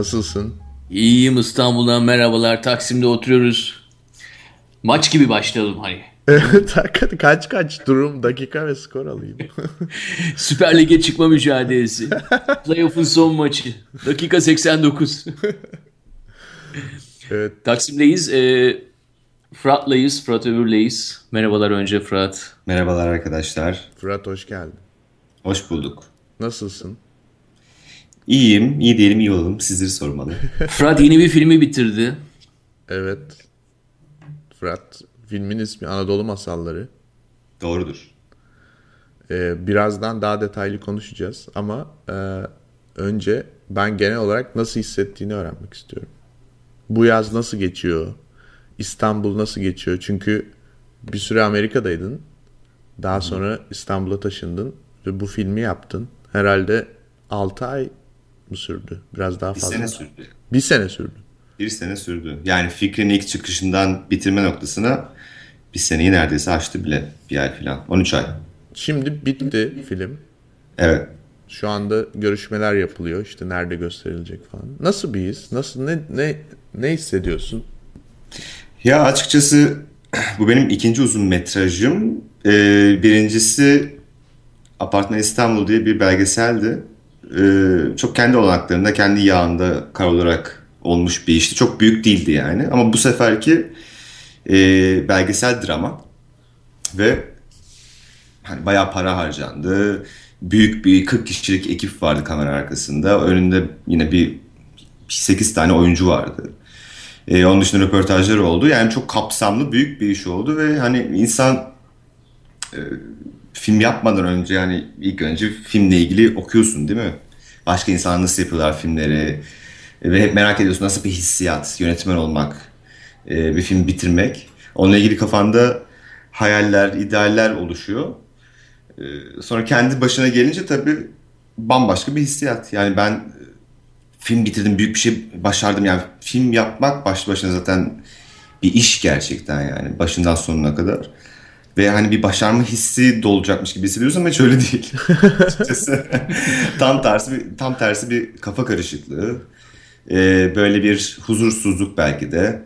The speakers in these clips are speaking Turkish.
Nasılsın? İyiyim İstanbul'dan merhabalar. Taksim'de oturuyoruz. Maç gibi başlayalım hani. Evet hakikaten kaç kaç durum dakika ve skor alayım. Süper Lig'e çıkma mücadelesi. Playoff'un son maçı. Dakika 89. evet Taksim'deyiz. Ee, Fırat'layız. Fırat Öbür'leyiz. Merhabalar önce Fırat. Merhabalar arkadaşlar. Fırat hoş geldin. Hoş bulduk. Nasılsın? İyiyim, iyi diyelim, iyi olalım. Sizleri sormalı. Fırat yeni bir filmi bitirdi. Evet. Fırat filmin ismi Anadolu Masalları. Doğrudur. Ee, birazdan daha detaylı konuşacağız ama e, önce ben genel olarak nasıl hissettiğini öğrenmek istiyorum. Bu yaz nasıl geçiyor? İstanbul nasıl geçiyor? Çünkü bir süre Amerika'daydın. Daha sonra İstanbul'a taşındın ve bu filmi yaptın. Herhalde 6 ay mı sürdü? Biraz daha Bir fazla. sene sürdü. Bir sene sürdü. Bir sene sürdü. Yani fikrin ilk çıkışından bitirme noktasına bir seneyi neredeyse aştı bile. Bir ay falan. 13 ay. Şimdi bitti film. Evet. Şu anda görüşmeler yapılıyor. İşte nerede gösterilecek falan. Nasıl bir his? Nasıl ne ne ne hissediyorsun? Ya açıkçası bu benim ikinci uzun metrajım. Ee, birincisi Apartman İstanbul diye bir belgeseldi. Ee, çok kendi olanaklarında, kendi yağında kar olarak olmuş bir işti. Çok büyük değildi yani. Ama bu seferki e, belgesel drama ve hani bayağı para harcandı. Büyük bir 40 kişilik ekip vardı kamera arkasında. Önünde yine bir 8 tane oyuncu vardı. Ee, onun dışında röportajlar oldu. Yani çok kapsamlı büyük bir iş oldu ve hani insan e, film yapmadan önce yani ilk önce filmle ilgili okuyorsun değil mi? Başka insanlar nasıl yapıyorlar filmleri ve hep merak ediyorsun nasıl bir hissiyat yönetmen olmak, e, bir film bitirmek. Onunla ilgili kafanda hayaller, idealler oluşuyor. E, sonra kendi başına gelince tabii bambaşka bir hissiyat. Yani ben e, film bitirdim, büyük bir şey başardım. Yani film yapmak başlı başına zaten bir iş gerçekten yani başından sonuna kadar. Ve hani bir başarma hissi dolacakmış gibi hissediyoruz ama hiç öyle değil. Açıkçası tam tersi bir, tam tersi bir kafa karışıklığı. Ee, böyle bir huzursuzluk belki de.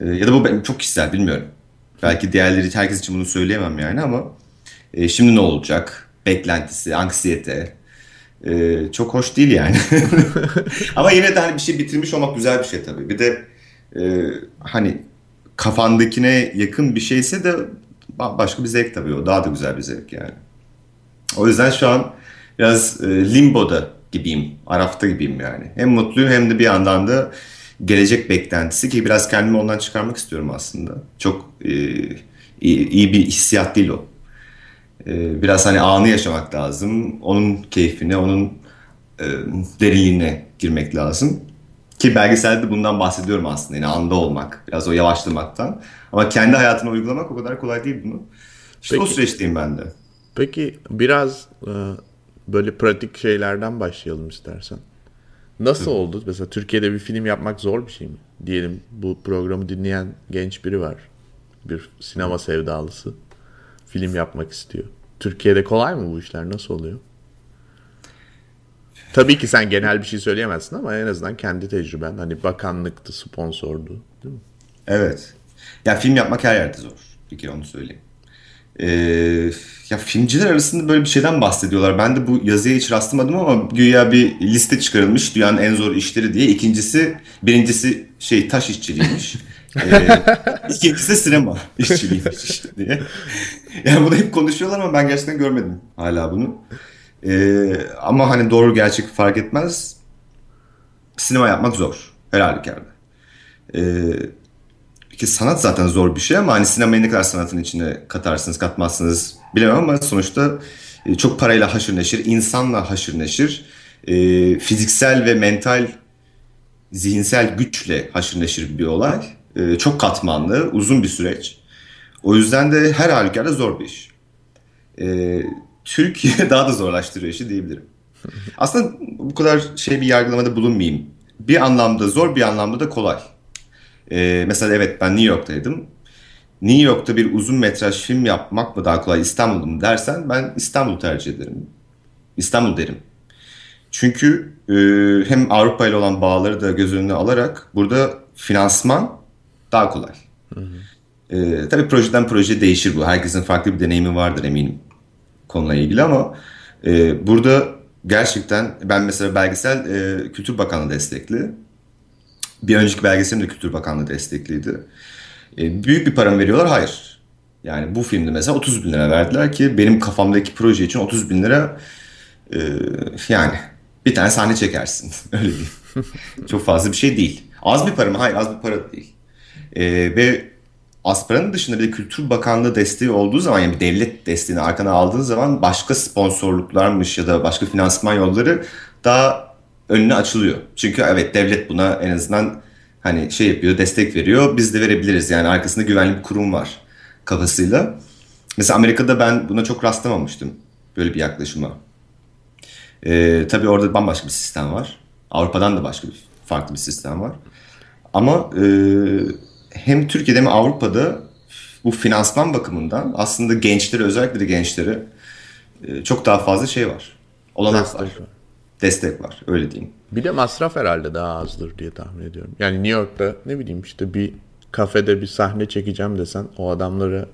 Ee, ya da bu çok kişisel bilmiyorum. Belki diğerleri herkes için bunu söyleyemem yani ama e, şimdi ne olacak? Beklentisi, anksiyete. Ee, çok hoş değil yani. ama yine de hani bir şey bitirmiş olmak güzel bir şey tabii. Bir de e, hani kafandakine yakın bir şeyse de başka bir zevk tabii o. Daha da güzel bir zevk yani. O yüzden şu an biraz e, limboda gibiyim. Arafta gibiyim yani. Hem mutluyum hem de bir yandan da gelecek beklentisi ki biraz kendimi ondan çıkarmak istiyorum aslında. Çok e, iyi, iyi bir hissiyat değil o. E, biraz hani anı yaşamak lazım. Onun keyfine, onun e, derinliğine girmek lazım. Ki belgeselde bundan bahsediyorum aslında. Yani anda olmak, biraz o yavaşlamaktan. Ama kendi hayatına uygulamak o kadar kolay değil bunu. İşte Peki. o süreçteyim ben de. Peki biraz e, böyle pratik şeylerden başlayalım istersen. Nasıl oldu? Mesela Türkiye'de bir film yapmak zor bir şey mi? Diyelim bu programı dinleyen genç biri var. Bir sinema sevdalısı. Film yapmak istiyor. Türkiye'de kolay mı bu işler? Nasıl oluyor? Tabii ki sen genel bir şey söyleyemezsin ama en azından kendi tecrüben. Hani bakanlıktı, sponsordu. Değil mi? Evet. Ya film yapmak her yerde zor. Bir kere onu söyleyeyim. Ee, ya filmciler arasında böyle bir şeyden bahsediyorlar. Ben de bu yazıya hiç rastlamadım ama güya bir liste çıkarılmış dünyanın en zor işleri diye. İkincisi, birincisi şey taş işçiliğiymiş. ee, ikincisi sinema işçiliğiymiş diye. Yani bunu hep konuşuyorlar ama ben gerçekten görmedim hala bunu. Ee, ama hani doğru gerçek fark etmez. Sinema yapmak zor. Her halükarda. Ee, ki sanat zaten zor bir şey ama hani sinemayı ne kadar sanatın içine katarsınız katmazsınız bilemem ama sonuçta e, çok parayla haşır neşir, insanla haşır neşir, e, fiziksel ve mental zihinsel güçle haşır neşir bir olay. E, çok katmanlı, uzun bir süreç. O yüzden de her halükarda zor bir iş. Türkiye daha da zorlaştırıyor işi diyebilirim. Aslında bu kadar şey bir yargılamada bulunmayayım. Bir anlamda zor, bir anlamda da kolay. Ee, mesela evet ben New York'taydım. New York'ta bir uzun metraj film yapmak mı daha kolay İstanbul'da mı dersen ben İstanbul tercih ederim. İstanbul derim. Çünkü e, hem Avrupa ile olan bağları da göz önüne alarak burada finansman daha kolay. E, tabii projeden proje değişir bu. Herkesin farklı bir deneyimi vardır eminim konuyla ilgili ama e, burada gerçekten ben mesela belgesel e, Kültür Bakanlığı destekli. Bir önceki belgeselim de Kültür Bakanlığı destekliydi. E, büyük bir para mı veriyorlar? Hayır. Yani bu filmde mesela 30 bin lira verdiler ki benim kafamdaki proje için 30 bin lira e, yani bir tane sahne çekersin. Öyle değil. Çok fazla bir şey değil. Az bir para mı? Hayır az bir para değil. E, ve az paranın dışında bir de Kültür Bakanlığı desteği olduğu zaman yani bir devlet desteğini arkana aldığın zaman başka sponsorluklarmış ya da başka finansman yolları daha önüne açılıyor. Çünkü evet devlet buna en azından hani şey yapıyor, destek veriyor. Biz de verebiliriz. Yani arkasında güvenli bir kurum var kafasıyla. Mesela Amerika'da ben buna çok rastlamamıştım. Böyle bir yaklaşıma. Ee, tabii orada bambaşka bir sistem var. Avrupa'dan da başka bir farklı bir sistem var. Ama e, hem Türkiye'de hem Avrupa'da bu finansman bakımından aslında gençlere özellikle de gençlere e, çok daha fazla şey var. Olanak var. Destek var. Öyle diyeyim. Bir de masraf herhalde daha azdır diye tahmin ediyorum. Yani New York'ta ne bileyim işte bir kafede bir sahne çekeceğim desen o adamlara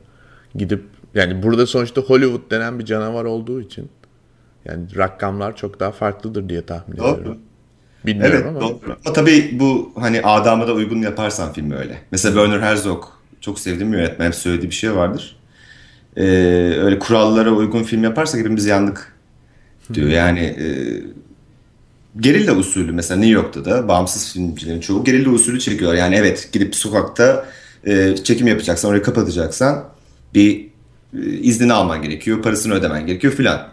gidip yani burada sonuçta Hollywood denen bir canavar olduğu için yani rakamlar çok daha farklıdır diye tahmin Doğru. ediyorum. Bilmiyorum Evet ama. doğru. Ama tabii bu hani adama da uygun yaparsan filmi öyle. Mesela Werner Herzog çok sevdiğim bir yönetmen hep söylediği bir şey vardır. Ee, öyle kurallara uygun film yaparsak hepimiz yandık diyor. Yani e, gerilla usulü mesela New York'ta da bağımsız filmcilerin çoğu gerilla usulü çekiyorlar. Yani evet gidip sokakta e, çekim yapacaksan orayı kapatacaksan bir e, iznini alman gerekiyor, parasını ödemen gerekiyor filan.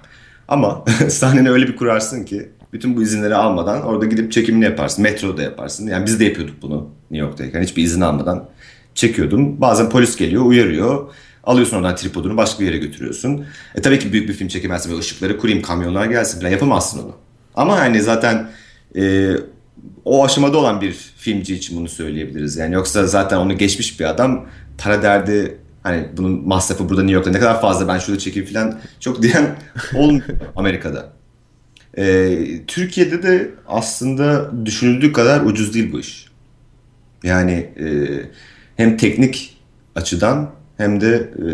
Ama sahneni öyle bir kurarsın ki bütün bu izinleri almadan orada gidip çekimini yaparsın. Metroda yaparsın. Yani biz de yapıyorduk bunu New York'tayken. Hiçbir izin almadan çekiyordum. Bazen polis geliyor, uyarıyor. Alıyorsun oradan tripodunu başka bir yere götürüyorsun. E tabii ki büyük bir film çekemezsin ve ışıkları kurayım, kamyonlar gelsin falan yapamazsın onu. Ama hani zaten e, o aşamada olan bir filmci için bunu söyleyebiliriz. Yani yoksa zaten onu geçmiş bir adam para derdi hani bunun masrafı burada New York'ta ne kadar fazla ben şurada çekeyim falan çok diyen olmuyor Amerika'da. E, Türkiye'de de aslında düşünüldüğü kadar ucuz değil bu iş. Yani e, hem teknik açıdan hem de e,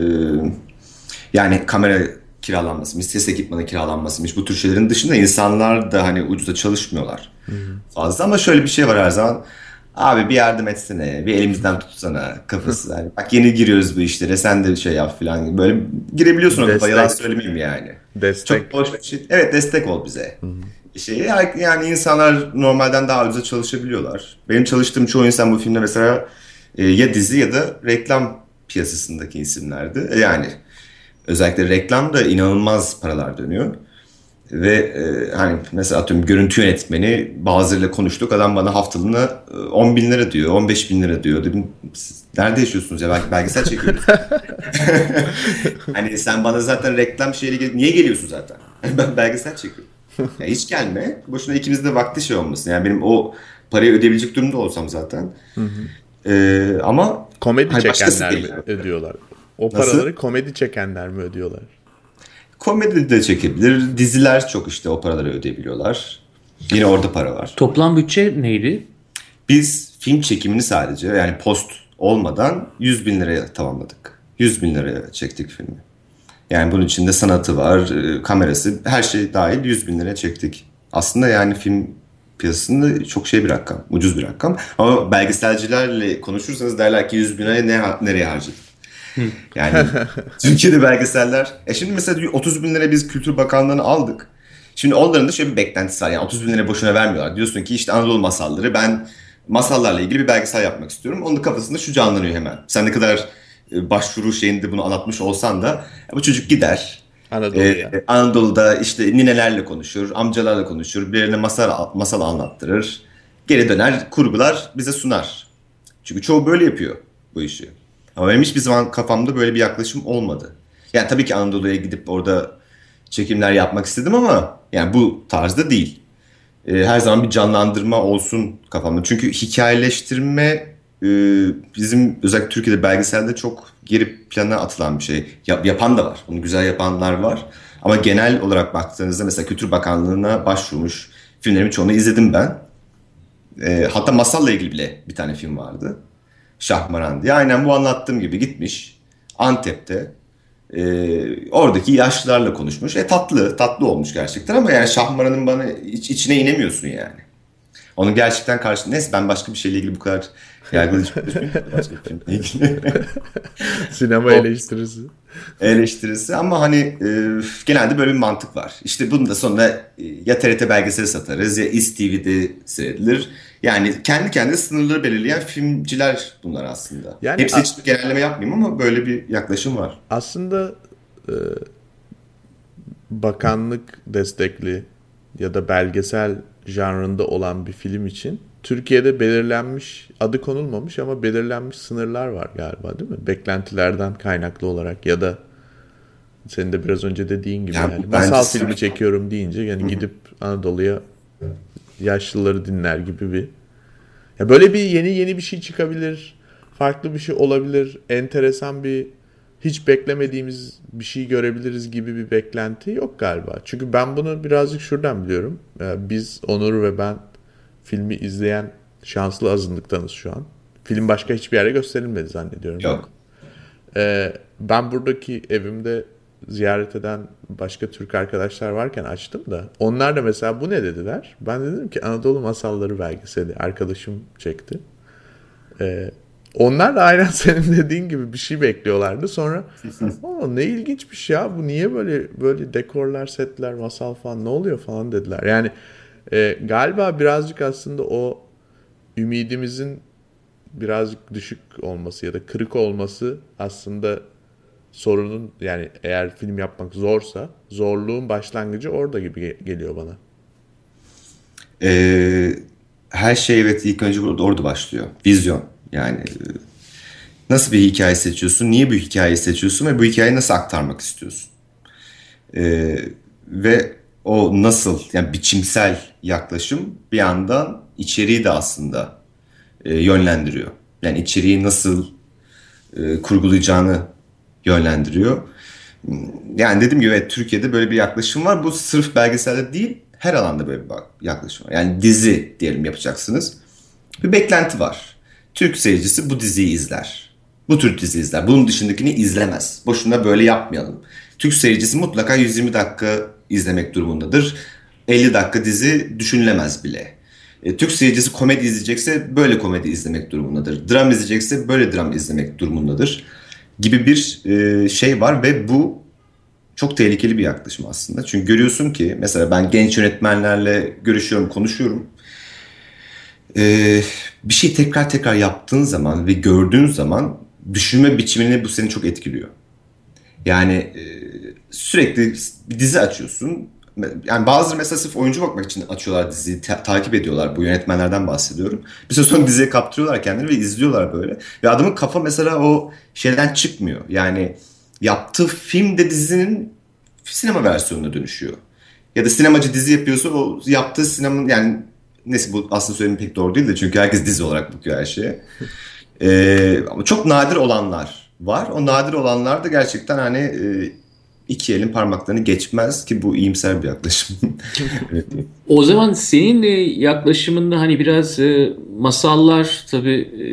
yani kamera kiralanmasıymış, ses ekipmanı kiralanmasıymış bu tür şeylerin dışında insanlar da hani ucuza çalışmıyorlar fazla ama şöyle bir şey var her zaman. Abi bir yardım etsene, bir elimizden tutsana kafası. Hani bak yeni giriyoruz bu işlere sen de bir şey yap falan. Böyle girebiliyorsun o Destek. yalan söylemeyeyim yani. Destek. Çok boş bir şey. Evet destek ol bize. Şey, yani insanlar normalden daha ucuza çalışabiliyorlar. Benim çalıştığım çoğu insan bu filmde mesela e, ya dizi ya da reklam piyasasındaki isimlerdi. E, Yani özellikle reklamda inanılmaz paralar dönüyor. Ve e, hani mesela atıyorum görüntü yönetmeni bazılarıyla konuştuk. Adam bana haftalığına e, 10 bin lira diyor, 15 bin lira diyor. Dedim siz nerede yaşıyorsunuz ya? Belki belgesel çekiyoruz. hani sen bana zaten reklam şeyle gel- niye geliyorsun zaten? ben belgesel çekiyorum. Ya hiç gelme. Boşuna ikimiz de vakti şey olmasın. Yani benim o parayı ödeyebilecek durumda olsam zaten. E, ama Komedi başkası çekenler mi ödüyorlar? O Nasıl? paraları komedi çekenler mi ödüyorlar? komedi de çekebilir. Diziler çok işte o paraları ödeyebiliyorlar. Yine orada para var. Toplam bütçe neydi? Biz film çekimini sadece yani post olmadan 100 bin liraya tamamladık. 100 bin liraya çektik filmi. Yani bunun içinde sanatı var, e, kamerası, her şey dahil 100 bin liraya çektik. Aslında yani film piyasasında çok şey bir rakam, ucuz bir rakam. Ama belgeselcilerle konuşursanız derler ki 100 bin liraya ne, nereye harcadın? Yani Türkiye'de belgeseller. E şimdi mesela diyor 30 bin lira biz Kültür Bakanlığı'nı aldık. Şimdi onların da şöyle bir beklentisi var. Yani 30 bin lira boşuna vermiyorlar. Diyorsun ki işte Anadolu masalları ben masallarla ilgili bir belgesel yapmak istiyorum. Onun da kafasında şu canlanıyor hemen. Sen ne kadar e, başvuru şeyinde bunu anlatmış olsan da ya bu çocuk gider. Anadolu'ya. Ee, Anadolu'da işte ninelerle konuşur, amcalarla konuşur, birilerine masal, masal anlattırır. Geri döner, kurgular, bize sunar. Çünkü çoğu böyle yapıyor bu işi. Ama benim hiçbir zaman kafamda böyle bir yaklaşım olmadı. Yani tabii ki Anadolu'ya gidip orada çekimler yapmak istedim ama yani bu tarzda değil. Ee, her zaman bir canlandırma olsun kafamda. Çünkü hikayeleştirme e, bizim özellikle Türkiye'de belgeselde çok geri plana atılan bir şey. Yap- yapan da var. Bunu güzel yapanlar var. Ama genel olarak baktığınızda mesela Kültür Bakanlığı'na başvurmuş filmlerin çoğunu izledim ben. E, hatta masalla ilgili bile bir tane film vardı. Şahmaran diye. Aynen bu anlattığım gibi gitmiş Antep'te. E, oradaki yaşlılarla konuşmuş. E tatlı, tatlı olmuş gerçekten ama yani Şahmaran'ın bana iç, içine inemiyorsun yani. Onun gerçekten karşı neyse ben başka bir şeyle ilgili bu kadar yargılayıcı başka bir filmle ilgili. Sinema eleştirisi. eleştirisi ama hani e, genelde böyle bir mantık var. İşte bunu da sonra e, ya TRT belgeseli satarız ya İSTV'de seyredilir. Yani kendi kendine sınırları belirleyen filmciler bunlar aslında. Yani Hepsi için genelleme yapmayayım ama böyle bir yaklaşım var. Aslında e, bakanlık destekli ya da belgesel janrında olan bir film için Türkiye'de belirlenmiş, adı konulmamış ama belirlenmiş sınırlar var galiba değil mi? Beklentilerden kaynaklı olarak ya da senin de biraz önce dediğin gibi Yani yani, masal filmi çekiyorum deyince yani gidip Anadolu'ya yaşlıları dinler gibi bir ya böyle bir yeni yeni bir şey çıkabilir. Farklı bir şey olabilir. Enteresan bir hiç beklemediğimiz bir şey görebiliriz gibi bir beklenti yok galiba. Çünkü ben bunu birazcık şuradan biliyorum. Ee, Biz Onur ve ben filmi izleyen şanslı azınlıktanız şu an. Film başka hiçbir yere gösterilmedi zannediyorum. Yok. Ee, ben buradaki evimde ziyaret eden başka Türk arkadaşlar varken açtım da onlar da mesela bu ne dediler? Ben de dedim ki Anadolu Masalları belgeseli arkadaşım çekti. Ee, onlar da aynen senin dediğin gibi bir şey bekliyorlardı. Sonra "Aa, ne ilginçmiş ya bu niye böyle böyle dekorlar, setler, masal falan ne oluyor falan dediler. Yani e, galiba birazcık aslında o ümidimizin birazcık düşük olması ya da kırık olması aslında sorunun yani eğer film yapmak zorsa zorluğun başlangıcı orada gibi ge- geliyor bana. Ee, her şey evet ilk önce burada orada başlıyor. Vizyon. Yani e, nasıl bir hikaye seçiyorsun, niye bu hikayeyi seçiyorsun ve bu hikayeyi nasıl aktarmak istiyorsun? Ee, ve o nasıl yani biçimsel yaklaşım bir yandan içeriği de aslında e, yönlendiriyor. Yani içeriği nasıl e, kurgulayacağını yönlendiriyor. Yani dediğim gibi evet, Türkiye'de böyle bir yaklaşım var. Bu sırf belgeselde değil, her alanda böyle bir yaklaşım var. Yani dizi diyelim yapacaksınız. Bir beklenti var. Türk seyircisi bu diziyi izler. Bu tür dizi izler. Bunun dışındakini izlemez. Boşuna böyle yapmayalım. Türk seyircisi mutlaka 120 dakika izlemek durumundadır. 50 dakika dizi düşünülemez bile. E, Türk seyircisi komedi izleyecekse böyle komedi izlemek durumundadır. Dram izleyecekse böyle dram izlemek durumundadır. Gibi bir e, şey var ve bu çok tehlikeli bir yaklaşım aslında. Çünkü görüyorsun ki mesela ben genç yönetmenlerle görüşüyorum, konuşuyorum. Ee, bir şey tekrar tekrar yaptığın zaman ve gördüğün zaman düşünme biçimini bu seni çok etkiliyor. Yani e, sürekli bir dizi açıyorsun. Yani bazıları mesela sırf oyuncu bakmak için açıyorlar diziyi, ta- takip ediyorlar. Bu yönetmenlerden bahsediyorum. Bir süre sonra diziye kaptırıyorlar kendini ve izliyorlar böyle. Ve adamın kafa mesela o şeyden çıkmıyor. Yani yaptığı film de dizinin sinema versiyonuna dönüşüyor. Ya da sinemacı dizi yapıyorsa o yaptığı sinemanın yani neyse bu aslında söylediğim pek doğru değil de çünkü herkes dizi olarak bakıyor her şeye. Ee, ama çok nadir olanlar var. O nadir olanlar da gerçekten hani e, iki elin parmaklarını geçmez ki bu iyimser bir yaklaşım. Evet. O zaman senin e, yaklaşımında hani biraz e, masallar tabii e,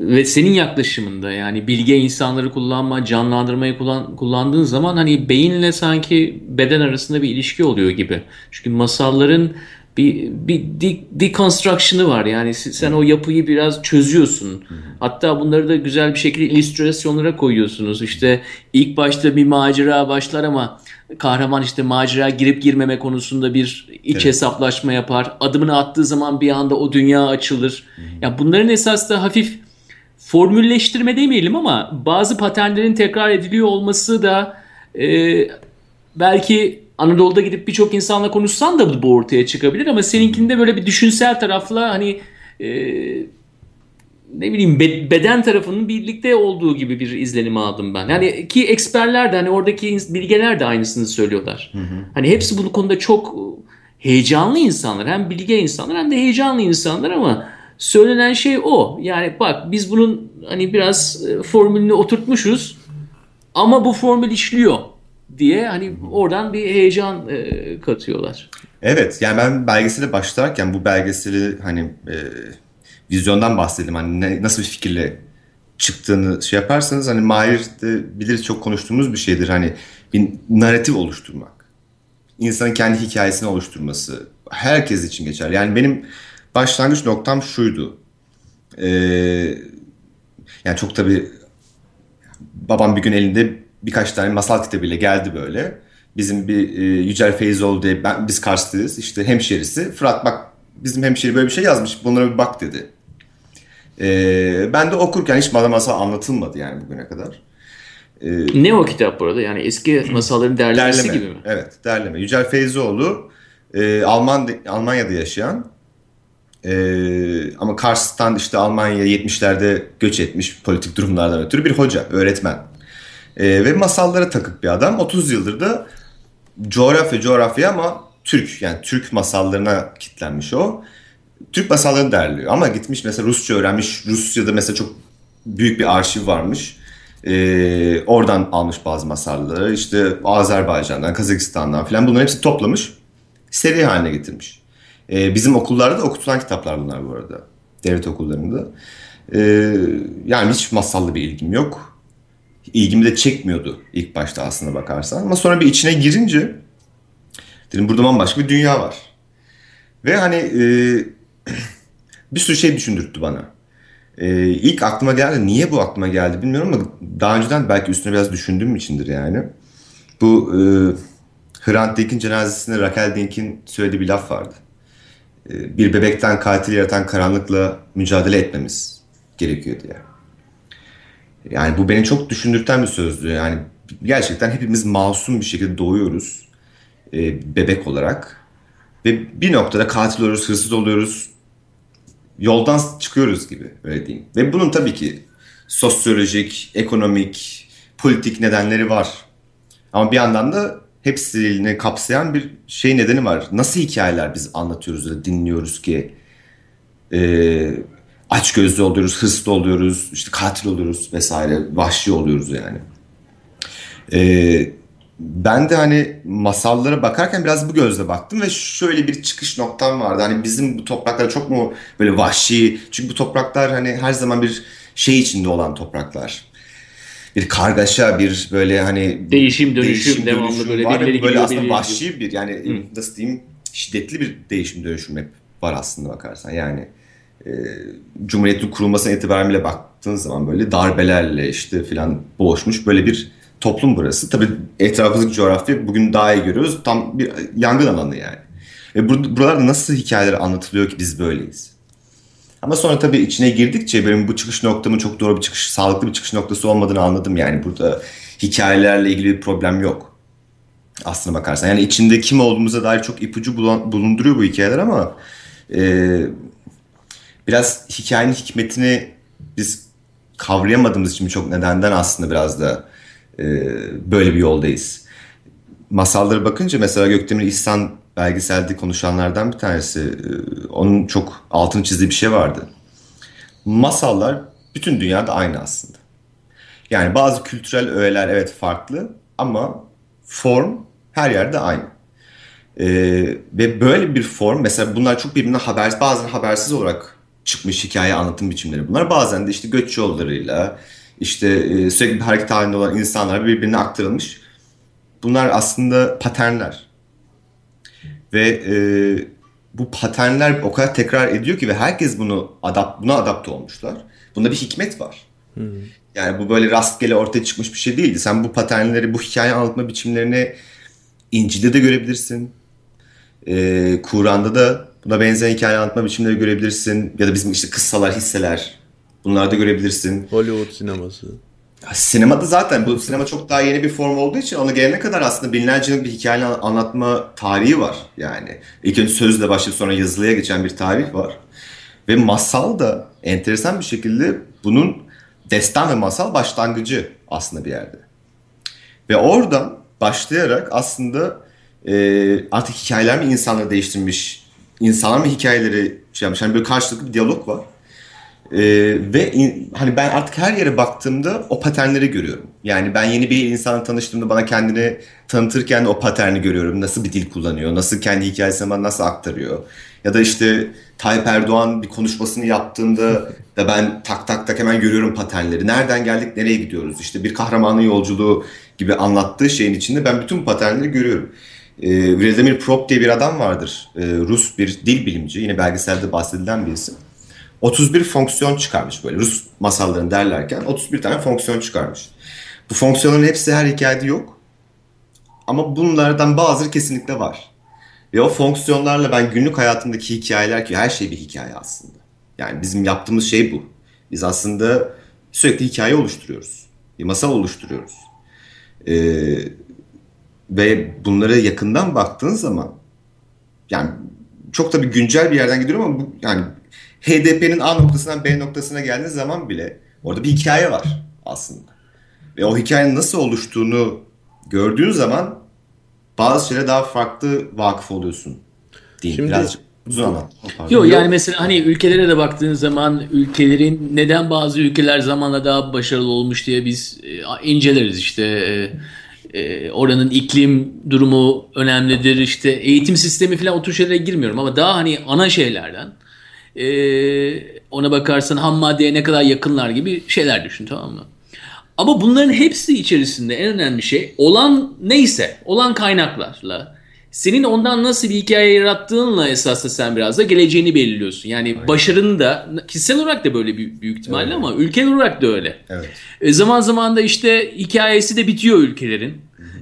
ve senin yaklaşımında yani bilge insanları kullanma, canlandırmayı kullan, kullandığın zaman hani beyinle sanki beden arasında bir ilişki oluyor gibi. Çünkü masalların bir bir de- deconstruction'ı var. Yani sen o yapıyı biraz çözüyorsun. Hatta bunları da güzel bir şekilde illüstrasyonlara koyuyorsunuz. İşte ilk başta bir macera başlar ama kahraman işte macera girip girmeme konusunda bir iç Evet. hesaplaşma yapar. Adımını attığı zaman bir anda o dünya açılır. Ya bunların esas da hafif formülleştirme demeyelim ama bazı paternlerin tekrar ediliyor olması da e, belki Anadolu'da gidip birçok insanla konuşsan da bu ortaya çıkabilir ama seninkinde böyle bir düşünsel tarafla hani e, ne bileyim be- beden tarafının birlikte olduğu gibi bir izlenim aldım ben. Yani ki eksperler de hani oradaki bilgeler de aynısını söylüyorlar. Hani hepsi bu konuda çok heyecanlı insanlar. Hem bilge insanlar hem de heyecanlı insanlar ama söylenen şey o. Yani bak biz bunun hani biraz e, formülünü oturtmuşuz. ama bu formül işliyor diye hani oradan bir heyecan e, katıyorlar. Evet yani ben belgesele başlarken bu belgeseli hani e, vizyondan bahsedelim. Hani ne, nasıl bir fikirle çıktığını şey yaparsanız hani Mahir de biliriz çok konuştuğumuz bir şeydir. Hani bir narratif oluşturmak. İnsanın kendi hikayesini oluşturması. Herkes için geçer. Yani benim başlangıç noktam şuydu. Ee, yani çok tabii babam bir gün elinde birkaç tane masal kitabıyla geldi böyle. Bizim bir e, Yücel Feyzoğlu diye ben, biz Karslıyız işte hemşerisi. Fırat bak bizim hemşeri böyle bir şey yazmış bunlara bir bak dedi. Ee, ben de okurken hiç bana masal anlatılmadı yani bugüne kadar. Ee, ne o kitap burada? Yani eski masalların derlemesi derleme, gibi mi? Evet, derleme. Yücel Feyzoğlu e, Alman Almanya'da yaşayan e, ama Kars'tan işte Almanya'ya 70'lerde göç etmiş politik durumlardan ötürü bir hoca, öğretmen. E, ve masallara takık bir adam. 30 yıldır da coğrafya coğrafya ama Türk yani Türk masallarına kitlenmiş o. Türk masallarını derliyor ama gitmiş mesela Rusça öğrenmiş. Rusya'da mesela çok büyük bir arşiv varmış. Ee, oradan almış bazı masalları. İşte Azerbaycan'dan, Kazakistan'dan falan bunların hepsi toplamış. Seri haline getirmiş. Ee, bizim okullarda da okutulan kitaplar bunlar bu arada. Devlet okullarında. Ee, yani hiç masallı bir ilgim yok. İlgimi de çekmiyordu ilk başta aslına bakarsan. Ama sonra bir içine girince dedim burada bambaşka bir dünya var. Ve hani e, bir sürü şey düşündürttü bana. Ee, ilk aklıma geldi. Niye bu aklıma geldi bilmiyorum ama daha önceden belki üstüne biraz düşündüğüm içindir yani. Bu e, Hrant Dink'in cenazesinde Raquel Dink'in söylediği bir laf vardı. E, bir bebekten katil yaratan karanlıkla mücadele etmemiz gerekiyor diye. Yani bu beni çok düşündürten bir sözdü. Yani gerçekten hepimiz masum bir şekilde doğuyoruz. E, bebek olarak. Ve bir noktada katil oluyoruz, hırsız oluyoruz, yoldan çıkıyoruz gibi öyle diyeyim. Ve bunun tabii ki sosyolojik, ekonomik, politik nedenleri var. Ama bir yandan da hepsini kapsayan bir şey nedeni var. Nasıl hikayeler biz anlatıyoruz da dinliyoruz ki e, aç gözlü oluyoruz, hırslı oluyoruz, işte katil oluyoruz vesaire, vahşi oluyoruz yani. E, ben de hani masallara bakarken biraz bu gözle baktım ve şöyle bir çıkış noktam vardı. Hani bizim bu topraklar çok mu böyle vahşi? Çünkü bu topraklar hani her zaman bir şey içinde olan topraklar. Bir kargaşa, bir böyle hani değişim dönüşüm, değişim, devamlı dönüşüm böyle var. Birileri böyle aslında vahşi bir yani Hı. nasıl diyeyim şiddetli bir değişim dönüşüm hep var aslında bakarsan. Yani e, Cumhuriyet'in kurulmasına itibaren bile zaman böyle darbelerle işte filan boğuşmuş böyle bir toplum burası. Tabii etrafımızdaki coğrafya bugün daha iyi görüyoruz. Tam bir yangın alanı yani. Ve bur buralarda nasıl hikayeler anlatılıyor ki biz böyleyiz? Ama sonra tabii içine girdikçe benim bu çıkış noktamın çok doğru bir çıkış, sağlıklı bir çıkış noktası olmadığını anladım. Yani burada hikayelerle ilgili bir problem yok. Aslına bakarsan. Yani içinde kim olduğumuza dair çok ipucu bulunduruyor bu hikayeler ama e, biraz hikayenin hikmetini biz kavrayamadığımız için çok nedenden aslında biraz da e, böyle bir yoldayız. Masallara bakınca mesela Gökdemir İhsan belgeselde konuşanlardan bir tanesi e, onun çok altını çizdiği bir şey vardı. Masallar bütün dünyada aynı aslında. Yani bazı kültürel öğeler evet farklı ama form her yerde aynı. Ee, ve böyle bir form mesela bunlar çok birbirinden habersiz bazen habersiz olarak çıkmış hikaye anlatım biçimleri bunlar. Bazen de işte göç yollarıyla işte e, sürekli bir hareket halinde olan insanlar birbirine aktarılmış. Bunlar aslında paternler. Ve e, bu paternler o kadar tekrar ediyor ki ve herkes bunu adapt, buna adapte olmuşlar. Bunda bir hikmet var. Hı. Yani bu böyle rastgele ortaya çıkmış bir şey değildi. Sen bu paternleri, bu hikaye anlatma biçimlerini İncil'de de görebilirsin. Ee, Kur'an'da da buna benzer hikaye anlatma biçimleri görebilirsin. Ya da bizim işte kıssalar, hisseler Bunları da görebilirsin. Hollywood sineması. Sinemada zaten bu sinema çok daha yeni bir form olduğu için ona gelene kadar aslında binlerce yıllık bir hikaye anlatma tarihi var yani. İlk önce sözle başlayıp sonra yazılıya geçen bir tarih var. Ve masal da enteresan bir şekilde bunun destan ve masal başlangıcı aslında bir yerde. Ve oradan başlayarak aslında e, artık hikayeler mi insanları değiştirmiş, insanlar mı hikayeleri şey yapmış. Yani böyle karşılıklı bir diyalog var. Ee, ve in, hani ben artık her yere baktığımda o paternleri görüyorum. Yani ben yeni bir insanla tanıştığımda bana kendini tanıtırken o paterni görüyorum. Nasıl bir dil kullanıyor, nasıl kendi hikayesini bana nasıl aktarıyor. Ya da işte Tayyip Erdoğan bir konuşmasını yaptığında da ben tak tak tak hemen görüyorum paternleri. Nereden geldik, nereye gidiyoruz? İşte bir kahramanın yolculuğu gibi anlattığı şeyin içinde ben bütün paternleri görüyorum. Ee, Vladimir Prop diye bir adam vardır. Ee, Rus bir dil bilimci. Yine belgeselde bahsedilen bir isim. 31 fonksiyon çıkarmış böyle. Rus masallarını derlerken 31 tane fonksiyon çıkarmış. Bu fonksiyonların hepsi her hikayede yok. Ama bunlardan bazıları kesinlikle var. Ve o fonksiyonlarla ben günlük hayatımdaki hikayeler ki her şey bir hikaye aslında. Yani bizim yaptığımız şey bu. Biz aslında sürekli hikaye oluşturuyoruz. Bir masal oluşturuyoruz. Ee, ve bunlara yakından baktığın zaman yani çok da bir güncel bir yerden gidiyorum ama bu, yani HDP'nin A noktasından B noktasına geldiği zaman bile orada bir hikaye var aslında. Ve o hikayenin nasıl oluştuğunu gördüğün zaman bazı şeylere daha farklı vakıf oluyorsun. Diyeyim. Şimdi, Birazcık uzun anlat. Yok yani mesela hani ülkelere de baktığın zaman ülkelerin neden bazı ülkeler zamanla daha başarılı olmuş diye biz e, inceleriz işte e, e, oranın iklim durumu önemlidir işte eğitim sistemi falan o tür şeylere girmiyorum ama daha hani ana şeylerden e, ona bakarsan ham maddeye ne kadar yakınlar gibi şeyler düşün tamam mı? Ama bunların hepsi içerisinde en önemli şey olan neyse, olan kaynaklarla senin ondan nasıl bir hikaye yarattığınla esasında sen biraz da geleceğini belirliyorsun. Yani Aynen. başarını da kişisel olarak da böyle büyük, büyük ihtimalle evet. ama ülke olarak da öyle. Evet. E, zaman zaman da işte hikayesi de bitiyor ülkelerin.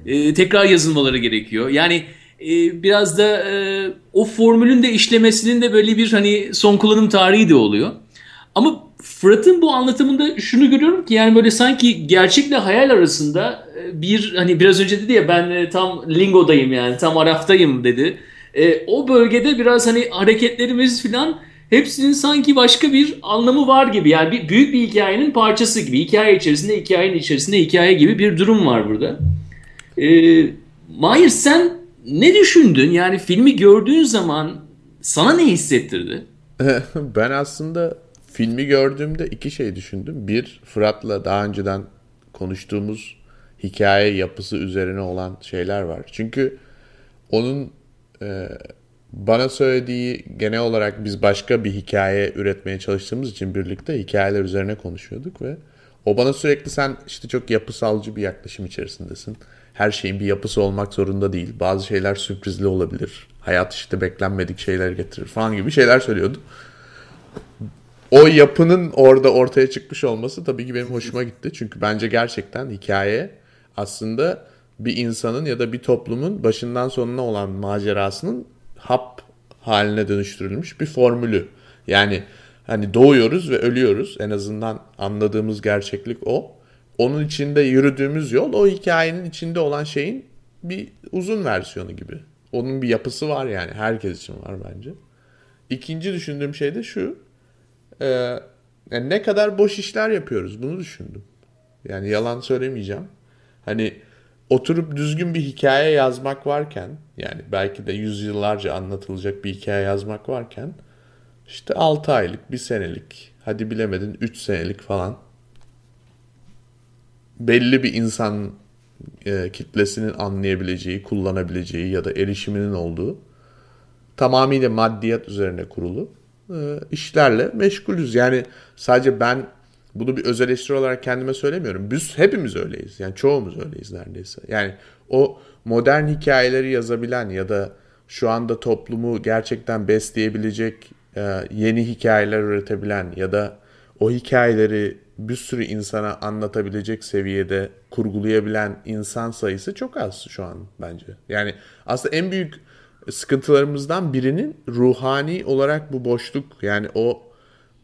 E, tekrar yazılmaları gerekiyor. Yani e, biraz da e, o formülün de işlemesinin de böyle bir hani son kullanım tarihi de oluyor. Ama Fırat'ın bu anlatımında şunu görüyorum ki yani böyle sanki gerçekle hayal arasında e, bir hani biraz önce dedi ya ben e, tam lingodayım yani tam araftayım dedi. E, o bölgede biraz hani hareketlerimiz falan hepsinin sanki başka bir anlamı var gibi. Yani bir büyük bir hikayenin parçası gibi. Hikaye içerisinde hikayenin içerisinde hikaye gibi bir durum var burada. E, Mahir sen ne düşündün? Yani filmi gördüğün zaman sana ne hissettirdi? ben aslında filmi gördüğümde iki şey düşündüm. Bir, Fırat'la daha önceden konuştuğumuz hikaye yapısı üzerine olan şeyler var. Çünkü onun e, bana söylediği genel olarak biz başka bir hikaye üretmeye çalıştığımız için birlikte hikayeler üzerine konuşuyorduk ve o bana sürekli sen işte çok yapısalcı bir yaklaşım içerisindesin. Her şeyin bir yapısı olmak zorunda değil. Bazı şeyler sürprizli olabilir. Hayat işte beklenmedik şeyler getirir falan gibi şeyler söylüyordu o yapının orada ortaya çıkmış olması tabii ki benim hoşuma gitti. Çünkü bence gerçekten hikaye aslında bir insanın ya da bir toplumun başından sonuna olan macerasının hap haline dönüştürülmüş bir formülü. Yani hani doğuyoruz ve ölüyoruz. En azından anladığımız gerçeklik o. Onun içinde yürüdüğümüz yol o hikayenin içinde olan şeyin bir uzun versiyonu gibi. Onun bir yapısı var yani. Herkes için var bence. İkinci düşündüğüm şey de şu e, yani ne kadar boş işler yapıyoruz bunu düşündüm. Yani yalan söylemeyeceğim. Hani oturup düzgün bir hikaye yazmak varken yani belki de yüzyıllarca anlatılacak bir hikaye yazmak varken işte 6 aylık, 1 senelik, hadi bilemedin 3 senelik falan belli bir insan e, kitlesinin anlayabileceği, kullanabileceği ya da erişiminin olduğu tamamıyla maddiyat üzerine kurulu işlerle meşgulüz. Yani sadece ben bunu bir öz eleştiri olarak kendime söylemiyorum. Biz hepimiz öyleyiz. Yani çoğumuz öyleyiz neredeyse. Yani o modern hikayeleri yazabilen ya da şu anda toplumu gerçekten besleyebilecek e, yeni hikayeler üretebilen ya da o hikayeleri bir sürü insana anlatabilecek seviyede kurgulayabilen insan sayısı çok az şu an bence. Yani aslında en büyük sıkıntılarımızdan birinin ruhani olarak bu boşluk yani o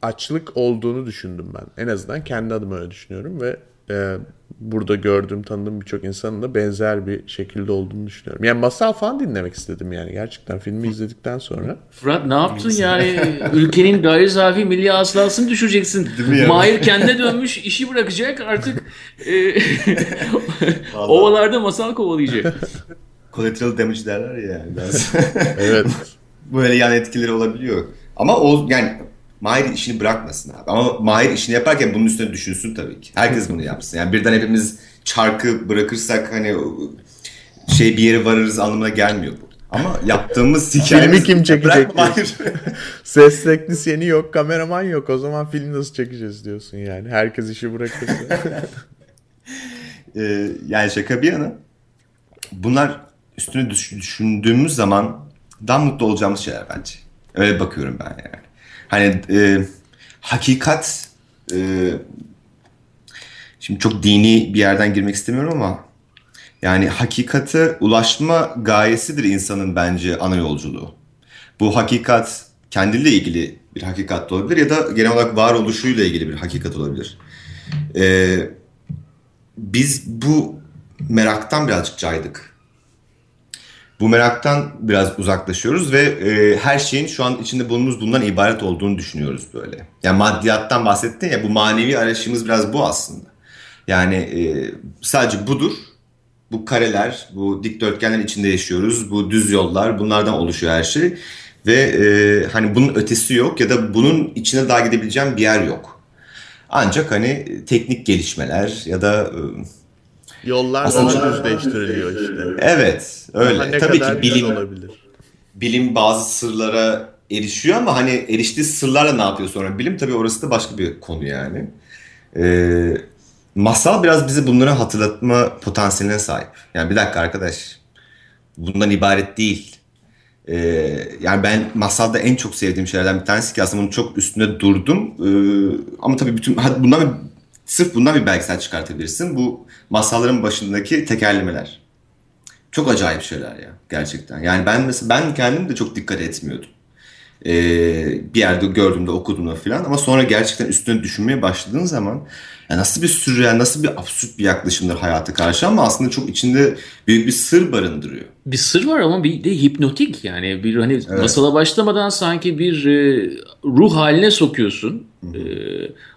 açlık olduğunu düşündüm ben. En azından kendi adıma öyle düşünüyorum ve e, burada gördüğüm, tanıdığım birçok insanın da benzer bir şekilde olduğunu düşünüyorum. Yani masal falan dinlemek istedim yani gerçekten filmi izledikten sonra. Fırat ne yaptın yani? Ülkenin gayri safi milli hasılasını düşüreceksin. Mahir kendine dönmüş, işi bırakacak artık e, ovalarda masal kovalayacak. Collateral damage derler ya yani evet. Böyle yan etkileri olabiliyor. Ama o yani Mahir işini bırakmasın abi. Ama Mahir işini yaparken bunun üstüne düşünsün tabii ki. Herkes bunu yapsın. Yani birden hepimiz çarkı bırakırsak hani şey bir yere varırız anlamına gelmiyor bu. Ama yaptığımız hikayemiz... Filmi kim çekecek? Ses teknisyeni yok, kameraman yok. O zaman film nasıl çekeceğiz diyorsun yani. Herkes işi bırakırsa. ee, yani şaka bir yana. Bunlar üstüne düşündüğümüz zaman daha mutlu olacağımız şeyler bence. Öyle bakıyorum ben yani. Hani e, hakikat e, şimdi çok dini bir yerden girmek istemiyorum ama yani hakikate ulaşma gayesidir insanın bence ana yolculuğu. Bu hakikat kendiyle ilgili bir hakikat olabilir ya da genel olarak varoluşuyla ilgili bir hakikat olabilir. Ee, biz bu meraktan birazcık caydık. Bu meraktan biraz uzaklaşıyoruz ve e, her şeyin şu an içinde bulunduğumuz bundan ibaret olduğunu düşünüyoruz böyle. Yani maddiyattan bahsettin ya bu manevi arayışımız biraz bu aslında. Yani e, sadece budur. Bu kareler, bu dikdörtgenler içinde yaşıyoruz. Bu düz yollar bunlardan oluşuyor her şey. Ve e, hani bunun ötesi yok ya da bunun içine daha gidebileceğim bir yer yok. Ancak hani teknik gelişmeler ya da e, Yollar daha düzleştiriliyor işte. Evet, öyle. Daha ne Tabii ki bilim olabilir. Bilim bazı sırlara erişiyor ama hani eriştiği sırlarla ne yapıyor sonra bilim tabii orası da başka bir konu yani. Ee, masal biraz bize bunları hatırlatma potansiyeline sahip. Yani bir dakika arkadaş bundan ibaret değil. Ee, yani ben masalda en çok sevdiğim şeylerden bir tanesi ki aslında bunun çok üstünde durdum. Ee, ama tabii bütün bundan sırf bundan bir belgesel çıkartabilirsin. Bu masalların başındaki tekerlemeler. Çok acayip şeyler ya gerçekten. Yani ben mesela ben kendim de çok dikkat etmiyordum. Ee, bir yerde gördüğümde okuduğumda falan ama sonra gerçekten üstüne düşünmeye başladığın zaman ya nasıl bir sürreal, nasıl bir absürt bir yaklaşımdır hayata karşı ama aslında çok içinde büyük bir sır barındırıyor. Bir sır var ama bir de hipnotik yani bir hani evet. masala başlamadan sanki bir e, ruh haline sokuyorsun. E,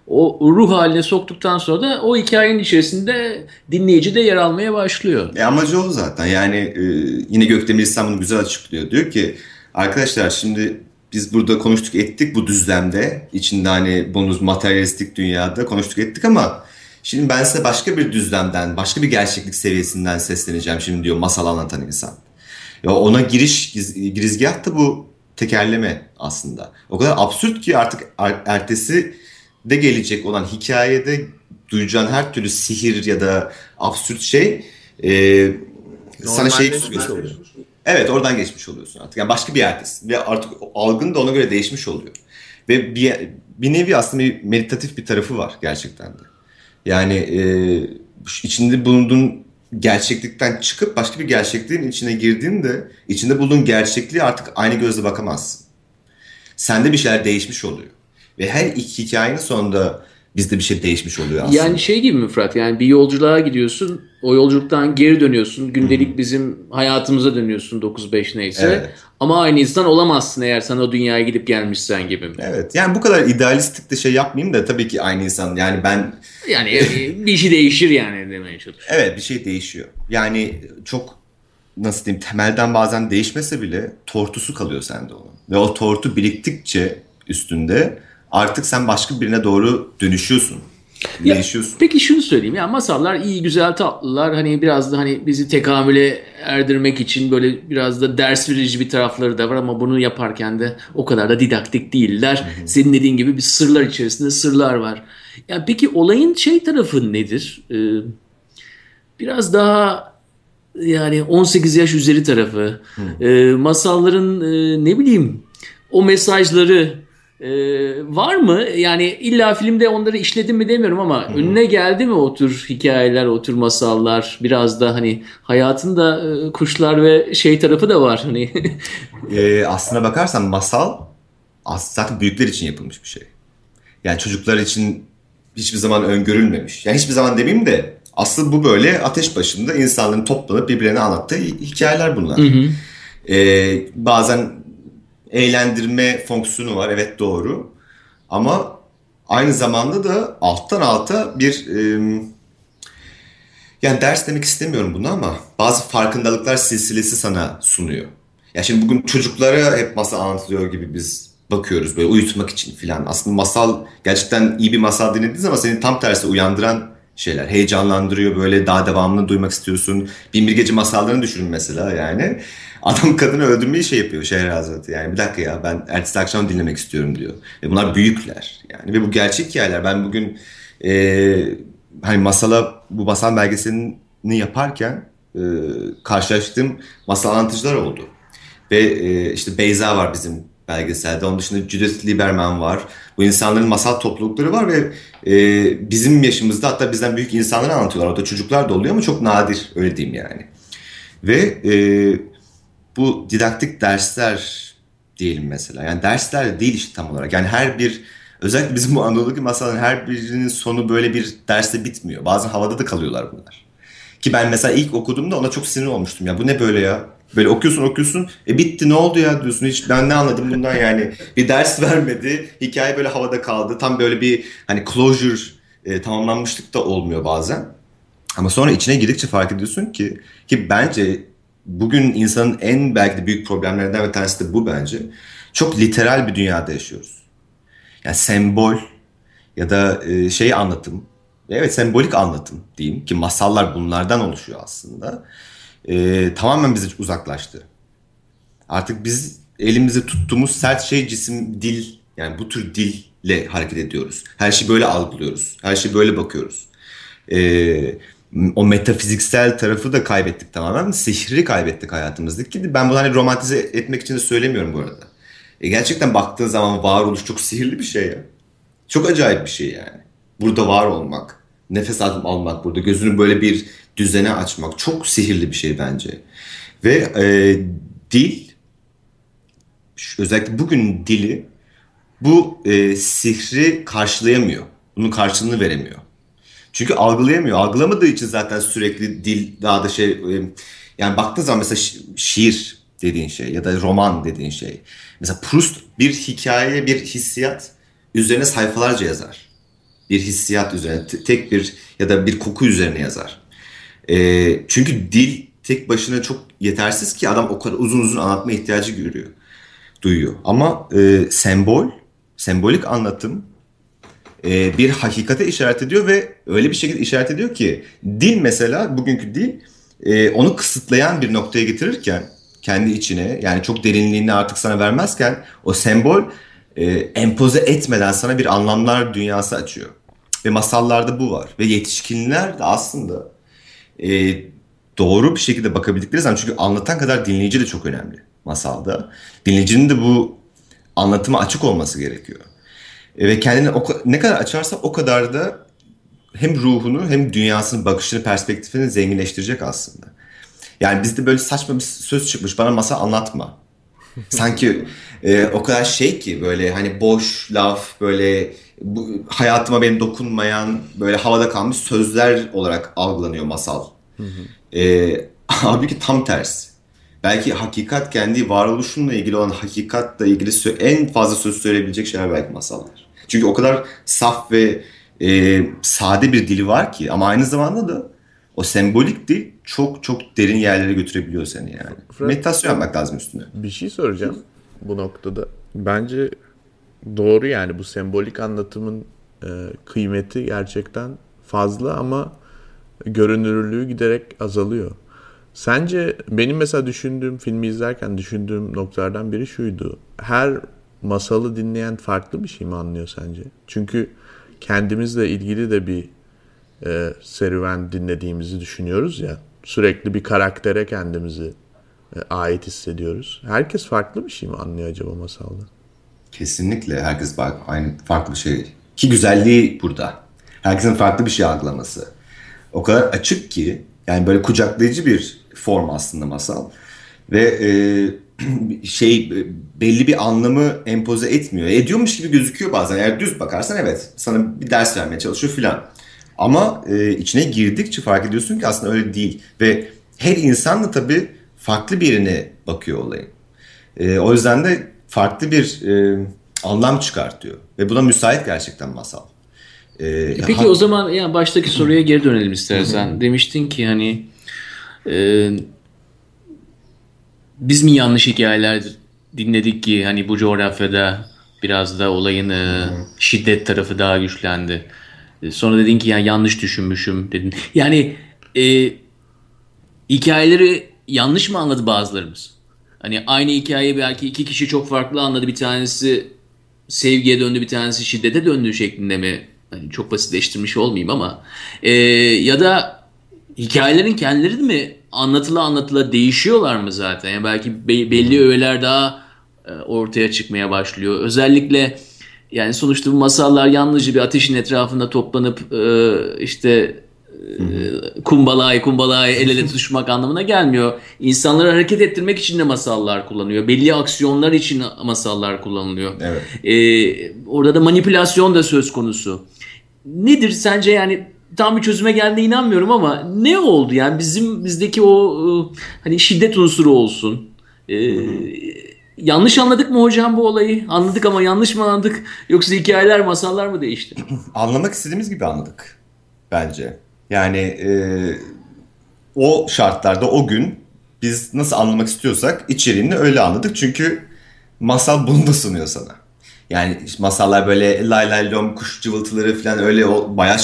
o ruh haline soktuktan sonra da o hikayenin içerisinde dinleyici de yer almaya başlıyor. E amacı o zaten yani e, yine Gökdemir İslam bunu güzel açıklıyor. Diyor ki arkadaşlar şimdi biz burada konuştuk ettik bu düzlemde. içinde hani bunun materyalistik dünyada konuştuk ettik ama şimdi ben size başka bir düzlemden, başka bir gerçeklik seviyesinden sesleneceğim şimdi diyor masal anlatan insan. Ya ona giriş girizgah da bu tekerleme aslında. O kadar absürt ki artık ertesi de gelecek olan hikayede duyacağın her türlü sihir ya da absürt şey e, sana şey gösteriyor. Evet oradan geçmiş oluyorsun artık. Yani başka bir yerdesin. Ve artık algın da ona göre değişmiş oluyor. Ve bir, bir nevi aslında bir meditatif bir tarafı var gerçekten de. Yani e, içinde bulunduğun gerçeklikten çıkıp başka bir gerçekliğin içine girdiğinde içinde bulunduğun gerçekliği artık aynı gözle bakamazsın. Sende bir şeyler değişmiş oluyor. Ve her iki hikayenin sonunda bizde bir şey değişmiş oluyor aslında. Yani şey gibi mi Fırat yani bir yolculuğa gidiyorsun o yolculuktan geri dönüyorsun gündelik Hı-hı. bizim hayatımıza dönüyorsun 9-5 neyse evet. ama aynı insan olamazsın eğer sen o dünyaya gidip gelmişsen gibi? Evet yani bu kadar idealistik de şey yapmayayım da tabii ki aynı insan yani ben... Yani bir şey değişir yani demeye çalışıyorum. Evet bir şey değişiyor yani çok nasıl diyeyim temelden bazen değişmese bile tortusu kalıyor sende onun. Ve o tortu biriktikçe üstünde artık sen başka birine doğru dönüşüyorsun. Ya, değişiyorsun. Peki şunu söyleyeyim ya masallar iyi güzel tatlılar hani biraz da hani bizi tekamüle erdirmek için böyle biraz da ders verici bir tarafları da var ama bunu yaparken de o kadar da didaktik değiller. Hı hı. Senin dediğin gibi bir sırlar içerisinde sırlar var. Ya peki olayın şey tarafı nedir? Ee, biraz daha yani 18 yaş üzeri tarafı. Ee, masalların e, ne bileyim o mesajları ee, var mı? Yani illa filmde onları işledim mi demiyorum ama Hı-hı. önüne geldi mi o tür hikayeler, o tür masallar? Biraz da hani hayatın da e, kuşlar ve şey tarafı da var. Hani ee, aslına bakarsan masal zaten büyükler için yapılmış bir şey. Yani çocuklar için hiçbir zaman öngörülmemiş. Yani hiçbir zaman demeyeyim de aslında bu böyle ateş başında insanların toplanıp birbirlerine anlattığı hikayeler bunlar. Hı hı. Ee, bazen eğlendirme fonksiyonu var. Evet doğru. Ama aynı zamanda da alttan alta bir e, yani ders demek istemiyorum bunu ama bazı farkındalıklar silsilesi sana sunuyor. Ya şimdi bugün çocuklara hep masal anlatılıyor gibi biz bakıyoruz böyle uyutmak için filan. Aslında masal gerçekten iyi bir masal dinlediğiniz ama seni tam tersi uyandıran şeyler. Heyecanlandırıyor böyle daha devamını duymak istiyorsun. Binbir Gece masallarını düşünün mesela yani. Adam kadını öldürmeyi şey yapıyor Şehrazat'ı. Yani bir dakika ya ben ertesi akşam dinlemek istiyorum diyor. Ve bunlar büyükler yani. Ve bu gerçek hikayeler. Ben bugün e, hani masala bu masal belgeselini yaparken e, karşılaştığım masal anlatıcılar oldu. Ve e, işte Beyza var bizim belgeselde. Onun dışında Judith Lieberman var. Bu insanların masal toplulukları var ve e, bizim yaşımızda hatta bizden büyük insanları anlatıyorlar. Orada çocuklar da oluyor ama çok nadir öyle diyeyim yani. Ve e, bu didaktik dersler diyelim mesela. Yani dersler değil işte tam olarak. Yani her bir özellikle bizim bu Anadolu'daki masalların her birinin sonu böyle bir derste bitmiyor. Bazen havada da kalıyorlar bunlar. Ki ben mesela ilk okuduğumda ona çok sinir olmuştum. Ya bu ne böyle ya? Böyle okuyorsun okuyorsun. E bitti ne oldu ya diyorsun. Hiç ben ne anladım bundan yani. Bir ders vermedi. Hikaye böyle havada kaldı. Tam böyle bir hani closure e, tamamlanmışlık da olmuyor bazen. Ama sonra içine girdikçe fark ediyorsun ki ki bence bugün insanın en belki de büyük problemlerinden bir tanesi de bu bence. Çok literal bir dünyada yaşıyoruz. Yani sembol ya da e, şey anlatım. Evet sembolik anlatım diyeyim ki masallar bunlardan oluşuyor aslında. E, tamamen bizi uzaklaştı. Artık biz elimizi tuttuğumuz sert şey cisim, dil yani bu tür dille hareket ediyoruz. Her şeyi böyle algılıyoruz. Her şeyi böyle bakıyoruz. Eee o metafiziksel tarafı da kaybettik tamamen. Sihri kaybettik hayatımızdaki. Ben bunu hani romantize etmek için de söylemiyorum bu arada. E gerçekten baktığın zaman varoluş çok sihirli bir şey ya. Çok acayip bir şey yani. Burada var olmak, nefes almak burada, gözünü böyle bir düzene açmak çok sihirli bir şey bence. Ve e, dil, özellikle bugün dili bu e, sihri karşılayamıyor. Bunun karşılığını veremiyor. Çünkü algılayamıyor. Algılamadığı için zaten sürekli dil daha da şey e, yani baktığın zaman mesela şiir dediğin şey ya da roman dediğin şey. Mesela Proust bir hikaye, bir hissiyat üzerine sayfalarca yazar. Bir hissiyat üzerine tek bir ya da bir koku üzerine yazar. E, çünkü dil tek başına çok yetersiz ki adam o kadar uzun uzun anlatma ihtiyacı görüyor, duyuyor. Ama e, sembol, sembolik anlatım e, bir hakikate işaret ediyor ve öyle bir şekilde işaret ediyor ki dil mesela bugünkü dil e, onu kısıtlayan bir noktaya getirirken kendi içine yani çok derinliğini artık sana vermezken o sembol e, empoze etmeden sana bir anlamlar dünyası açıyor. Ve masallarda bu var. Ve yetişkinler de aslında e, doğru bir şekilde bakabildikleri zaman çünkü anlatan kadar dinleyici de çok önemli masalda. Dinleyicinin de bu anlatıma açık olması gerekiyor. E, ve kendini o, ne kadar açarsa o kadar da hem ruhunu hem dünyasını, bakışını, perspektifini zenginleştirecek aslında. Yani bizde böyle saçma bir söz çıkmış bana masa anlatma. Sanki e, o kadar şey ki böyle hani boş laf böyle bu, hayatıma benim dokunmayan böyle havada kalmış sözler olarak algılanıyor masal. E, halbuki tam tersi. Belki hakikat kendi varoluşunla ilgili olan hakikatla ilgili en fazla söz söyleyebilecek şeyler belki masallar. Çünkü o kadar saf ve e, sade bir dili var ki ama aynı zamanda da o sembolik dil çok çok derin yerlere götürebiliyor seni yani. Fred, Meditasyon yapmak lazım üstüne. Bir şey soracağım bu noktada. Bence doğru yani bu sembolik anlatımın e, kıymeti gerçekten fazla ama görünürlüğü giderek azalıyor. Sence benim mesela düşündüğüm filmi izlerken düşündüğüm noktalardan biri şuydu. Her masalı dinleyen farklı bir şey mi anlıyor sence? Çünkü kendimizle ilgili de bir e, serüven dinlediğimizi düşünüyoruz ya. Sürekli bir karaktere kendimizi e, ait hissediyoruz. Herkes farklı bir şey mi anlıyor acaba masalda? Kesinlikle herkes bak aynı farklı bir şey. Ki güzelliği burada. Herkesin farklı bir şey algılaması. O kadar açık ki yani böyle kucaklayıcı bir form aslında masal. Ve e, şey belli bir anlamı empoze etmiyor. Ediyormuş gibi gözüküyor bazen. Eğer düz bakarsan evet sana bir ders vermeye çalışıyor filan. Ama e, içine girdikçe fark ediyorsun ki aslında öyle değil. Ve her insan da tabii farklı birine bakıyor olayın. E, o yüzden de farklı bir e, anlam çıkartıyor. Ve buna müsait gerçekten masal. E, e Peki ha- o zaman yani baştaki soruya geri dönelim istersen. Demiştin ki hani e, biz mi yanlış hikayeler dinledik ki hani bu coğrafyada Biraz da olayın e, şiddet tarafı daha güçlendi. E, Sonra dedin ki ya yanlış düşünmüşüm dedin. Yani e, hikayeleri yanlış mı anladı bazılarımız? Hani aynı hikaye belki iki kişi çok farklı anladı. Bir tanesi sevgiye döndü, bir tanesi şiddete döndü şeklinde mi? Hani çok basitleştirmiş olmayayım ama e, ya da hikayelerin kendileri mi anlatıla anlatıla değişiyorlar mı zaten? Yani belki be- belli öğeler daha e, ortaya çıkmaya başlıyor. Özellikle yani sonuçta bu masallar yalnızca bir ateşin etrafında toplanıp e, işte e, kumbalay kumbalay el ele tutuşmak anlamına gelmiyor. İnsanları hareket ettirmek için de masallar kullanıyor. Belli aksiyonlar için masallar kullanılıyor. Evet. E, orada da manipülasyon da söz konusu. Nedir sence yani tam bir çözüme geldiğine inanmıyorum ama ne oldu yani bizim bizdeki o e, hani şiddet unsuru olsun. E, yanlış anladık mı hocam bu olayı? Anladık ama yanlış mı anladık? Yoksa hikayeler, masallar mı değişti? Anlamak istediğimiz gibi anladık bence. Yani e, o şartlarda o gün biz nasıl anlamak istiyorsak içeriğini öyle anladık. Çünkü masal bunu da sunuyor sana. Yani masallar böyle lay lay lom kuş cıvıltıları falan öyle o bayağı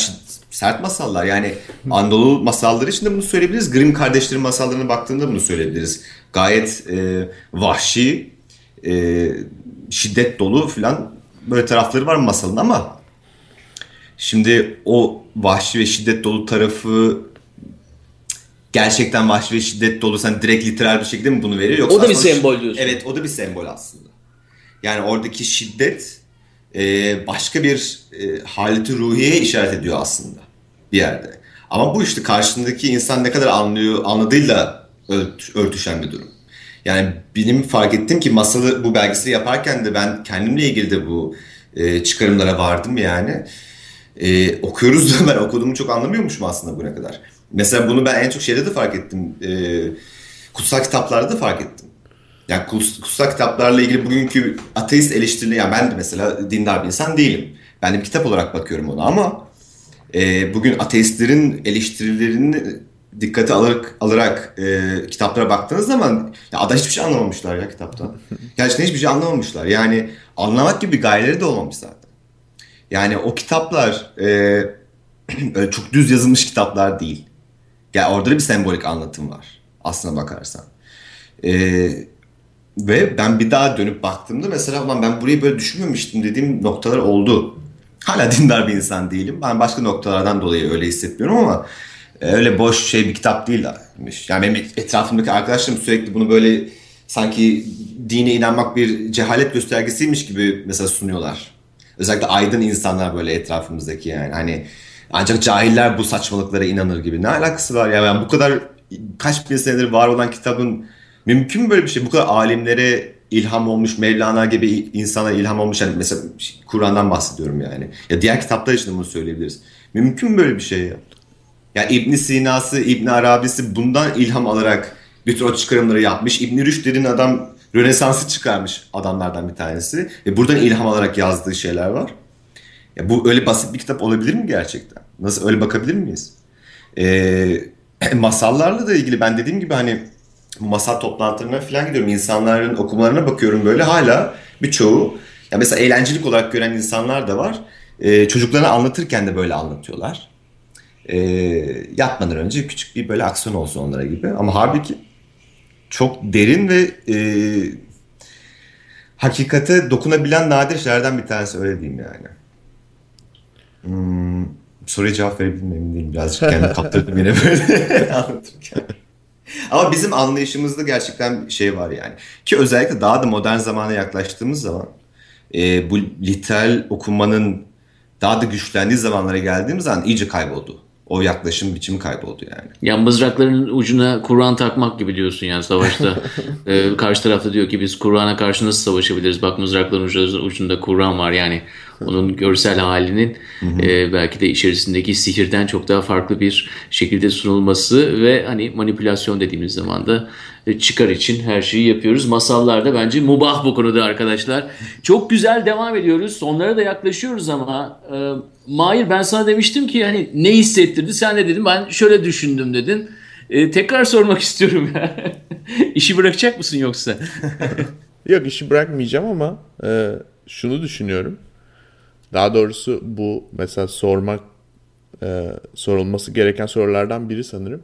sert masallar. Yani Anadolu masalları için de bunu söyleyebiliriz. Grimm kardeşlerin masallarına baktığında bunu söyleyebiliriz. Gayet e, vahşi, e, şiddet dolu falan böyle tarafları var masalın ama Şimdi o vahşi ve şiddet dolu tarafı gerçekten vahşi ve şiddet dolu sen direkt literal bir şekilde mi bunu veriyor yoksa O da bir sembol diyorsun. Evet o da bir sembol aslında. Yani oradaki şiddet e, başka bir e, haleti ruhiyeye işaret ediyor aslında bir yerde. Ama bu işte karşındaki insan ne kadar anlıyor anladığıyla ört- örtüşen bir durum. Yani benim fark ettim ki masalı bu belgeseli yaparken de ben kendimle ilgili de bu e, çıkarımlara vardım yani. E, okuyoruz da ben okuduğumu çok anlamıyormuşum aslında bugüne kadar. Mesela bunu ben en çok şeyde de fark ettim. E, kutsal kitaplarda da fark ettim. Yani kuts- kutsal kitaplarla ilgili bugünkü ateist eleştirileri, yani ben de mesela dindar bir insan değilim. Ben de bir kitap olarak bakıyorum ona ama e, bugün ateistlerin eleştirilerini dikkate alarak, alarak e, kitaplara baktığınız zaman ya ada hiçbir şey anlamamışlar ya kitaptan. Gerçekten hiçbir şey anlamamışlar. Yani anlamak gibi gayeleri de olmamış zaten. Yani o kitaplar e, çok düz yazılmış kitaplar değil. Yani orada da bir sembolik anlatım var aslına bakarsan. E, ve ben bir daha dönüp baktığımda mesela ben burayı böyle düşünmemiştim dediğim noktalar oldu. Hala dindar bir insan değilim. Ben başka noktalardan dolayı öyle hissetmiyorum ama e, öyle boş şey bir kitap değilmiş. Yani benim etrafımdaki arkadaşlarım sürekli bunu böyle sanki dine inanmak bir cehalet göstergesiymiş gibi mesela sunuyorlar. Özellikle aydın insanlar böyle etrafımızdaki yani. Hani ancak cahiller bu saçmalıklara inanır gibi. Ne alakası var ya? Yani bu kadar kaç bin senedir var olan kitabın mümkün mü böyle bir şey? Bu kadar alimlere ilham olmuş, Mevlana gibi insana ilham olmuş. Yani mesela Kur'an'dan bahsediyorum yani. Ya diğer kitaplar için de bunu söyleyebiliriz. Mümkün mü böyle bir şey ya? Yani İbn Sina'sı, İbn Arabi'si bundan ilham alarak bütün o çıkarımları yapmış. İbn Rüşd dediğin adam Rönesans'ı çıkarmış adamlardan bir tanesi. Ve buradan ilham alarak yazdığı şeyler var. Ya bu öyle basit bir kitap olabilir mi gerçekten? Nasıl öyle bakabilir miyiz? Ee, masallarla da ilgili ben dediğim gibi hani masal toplantılarına falan gidiyorum. İnsanların okumalarına bakıyorum böyle hala birçoğu ya mesela eğlencelik olarak gören insanlar da var. Ee, çocuklarına anlatırken de böyle anlatıyorlar. Ee, yatmadan önce küçük bir böyle aksiyon olsun onlara gibi. Ama halbuki çok derin ve e, hakikate dokunabilen nadir şeylerden bir tanesi öyle diyeyim yani. Hmm, soruya cevap verebildim mi emin değilim. Birazcık kendimi kaptırdım yine böyle anlatırken. Ama bizim anlayışımızda gerçekten şey var yani. Ki özellikle daha da modern zamana yaklaştığımız zaman e, bu literal okumanın daha da güçlendiği zamanlara geldiğimiz zaman iyice kayboldu. O yaklaşım biçimi kayboldu yani. Ya mızrakların ucuna Kur'an takmak gibi diyorsun yani savaşta. Ee, karşı tarafta diyor ki biz Kur'an'a karşı nasıl savaşabiliriz? Bak mızrakların ucu- ucunda Kur'an var yani. Onun görsel halinin e, belki de içerisindeki sihirden çok daha farklı bir şekilde sunulması ve hani manipülasyon dediğimiz zaman da e, çıkar için her şeyi yapıyoruz. Masallarda bence mubah bu konuda arkadaşlar. Çok güzel devam ediyoruz. Sonlara da yaklaşıyoruz ama e, Mahir ben sana demiştim ki hani ne hissettirdi? Sen de dedin ben şöyle düşündüm dedin. E, tekrar sormak istiyorum İşi bırakacak mısın yoksa? Yok işi bırakmayacağım ama e, şunu düşünüyorum. Daha doğrusu bu mesela sormak e, sorulması gereken sorulardan biri sanırım.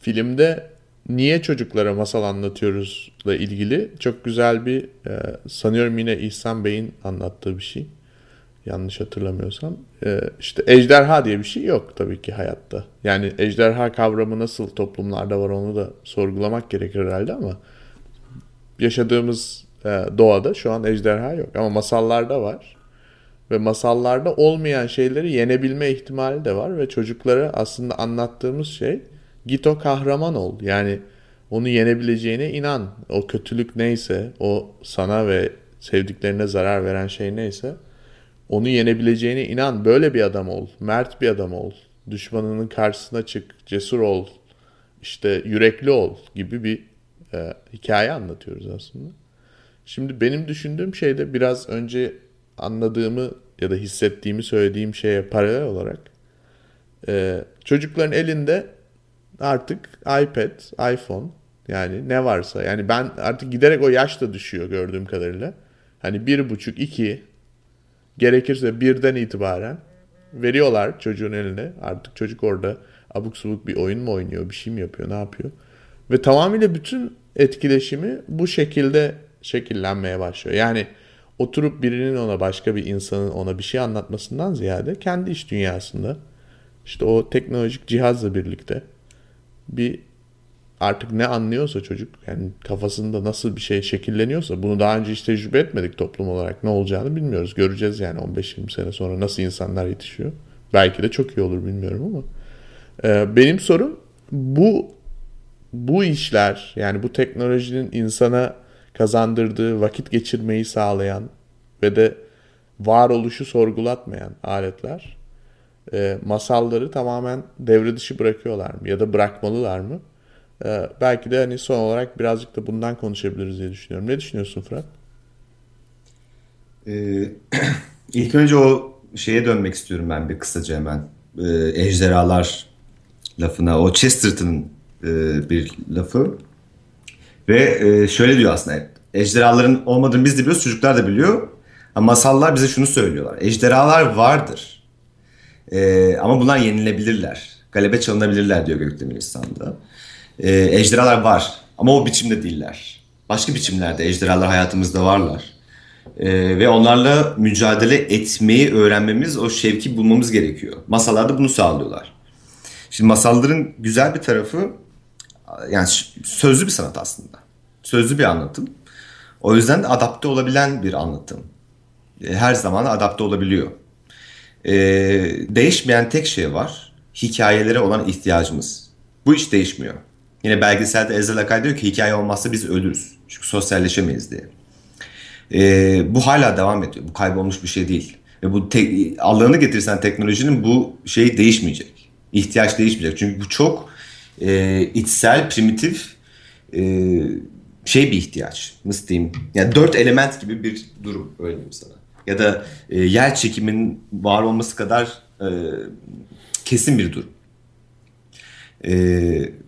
Filmde niye çocuklara masal anlatıyoruzla ilgili çok güzel bir e, sanıyorum yine İhsan Bey'in anlattığı bir şey. Yanlış hatırlamıyorsam. E, işte ejderha diye bir şey yok tabii ki hayatta. Yani ejderha kavramı nasıl toplumlarda var onu da sorgulamak gerekir herhalde ama yaşadığımız e, doğada şu an ejderha yok ama masallarda var. Ve masallarda olmayan şeyleri yenebilme ihtimali de var ve çocuklara aslında anlattığımız şey git o kahraman ol. Yani onu yenebileceğine inan. O kötülük neyse, o sana ve sevdiklerine zarar veren şey neyse onu yenebileceğine inan. Böyle bir adam ol. Mert bir adam ol. Düşmanının karşısına çık. Cesur ol. İşte yürekli ol gibi bir e, hikaye anlatıyoruz aslında. Şimdi benim düşündüğüm şey de biraz önce anladığımı ya da hissettiğimi söylediğim şeye paralel olarak e, çocukların elinde artık iPad, iPhone yani ne varsa yani ben artık giderek o yaş da düşüyor gördüğüm kadarıyla. Hani bir buçuk, iki gerekirse birden itibaren veriyorlar çocuğun eline. Artık çocuk orada abuk subuk bir oyun mu oynuyor, bir şey mi yapıyor, ne yapıyor. Ve tamamıyla bütün etkileşimi bu şekilde şekillenmeye başlıyor. Yani oturup birinin ona başka bir insanın ona bir şey anlatmasından ziyade kendi iş dünyasında işte o teknolojik cihazla birlikte bir artık ne anlıyorsa çocuk yani kafasında nasıl bir şey şekilleniyorsa bunu daha önce hiç tecrübe etmedik toplum olarak ne olacağını bilmiyoruz. Göreceğiz yani 15-20 sene sonra nasıl insanlar yetişiyor. Belki de çok iyi olur bilmiyorum ama. Ee, benim sorum bu bu işler yani bu teknolojinin insana kazandırdığı vakit geçirmeyi sağlayan ve de varoluşu sorgulatmayan aletler e, masalları tamamen devre dışı bırakıyorlar mı ya da bırakmalılar mı? E, belki de hani son olarak birazcık da bundan konuşabiliriz diye düşünüyorum. Ne düşünüyorsun Fırat? Ee, ilk önce o şeye dönmek istiyorum ben bir kısaca hemen. Ee, ejderhalar lafına. O Chesterton'ın e, bir lafı. Ve e, şöyle diyor aslında. Ejderhaların olmadığını biz de biliyoruz, çocuklar da biliyor. Ama masallar bize şunu söylüyorlar. Ejderhalar vardır. E, ama bunlar yenilebilirler. Galebe çalınabilirler diyor Gökdemir İstanbul'da. E, ejderhalar var ama o biçimde değiller. Başka biçimlerde ejderhalar hayatımızda varlar. E, ve onlarla mücadele etmeyi öğrenmemiz, o şevki bulmamız gerekiyor. Masallarda bunu sağlıyorlar. Şimdi masalların güzel bir tarafı yani sözlü bir sanat aslında. Sözlü bir anlatım. O yüzden de adapte olabilen bir anlatım. E, her zaman adapte olabiliyor. Ee, değişmeyen tek şey var. Hikayelere olan ihtiyacımız. Bu hiç değişmiyor. Yine belgeselde Ezel Akay diyor ki hikaye olmazsa biz ölürüz. Çünkü sosyalleşemeyiz diye. Ee, bu hala devam ediyor. Bu kaybolmuş bir şey değil. Ve bu te- Allah'ını getirsen teknolojinin bu şey değişmeyecek. İhtiyaç değişmeyecek. Çünkü bu çok e, içsel, primitif e, şey bir ihtiyaç. Nasıl diyeyim? Yani dört element gibi bir durum öyle diyeyim sana. Ya da e, yer çekimin var olması kadar e, kesin bir durum. E,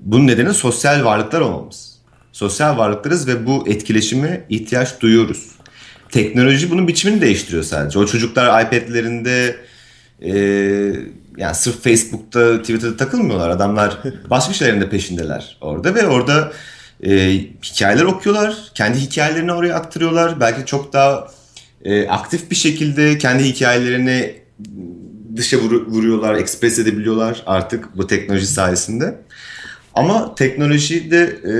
bunun nedeni sosyal varlıklar olmamız. Sosyal varlıklarız ve bu etkileşimi ihtiyaç duyuyoruz. Teknoloji bunun biçimini değiştiriyor sadece. O çocuklar iPad'lerinde e, yani sırf Facebook'ta, Twitter'da takılmıyorlar. Adamlar başka şeylerin de peşindeler orada ve orada e, hikayeler okuyorlar. Kendi hikayelerini oraya aktarıyorlar. Belki çok daha e, aktif bir şekilde kendi hikayelerini dışa vur, vuruyorlar, ekspres edebiliyorlar artık bu teknoloji sayesinde. Ama teknolojiyi de e,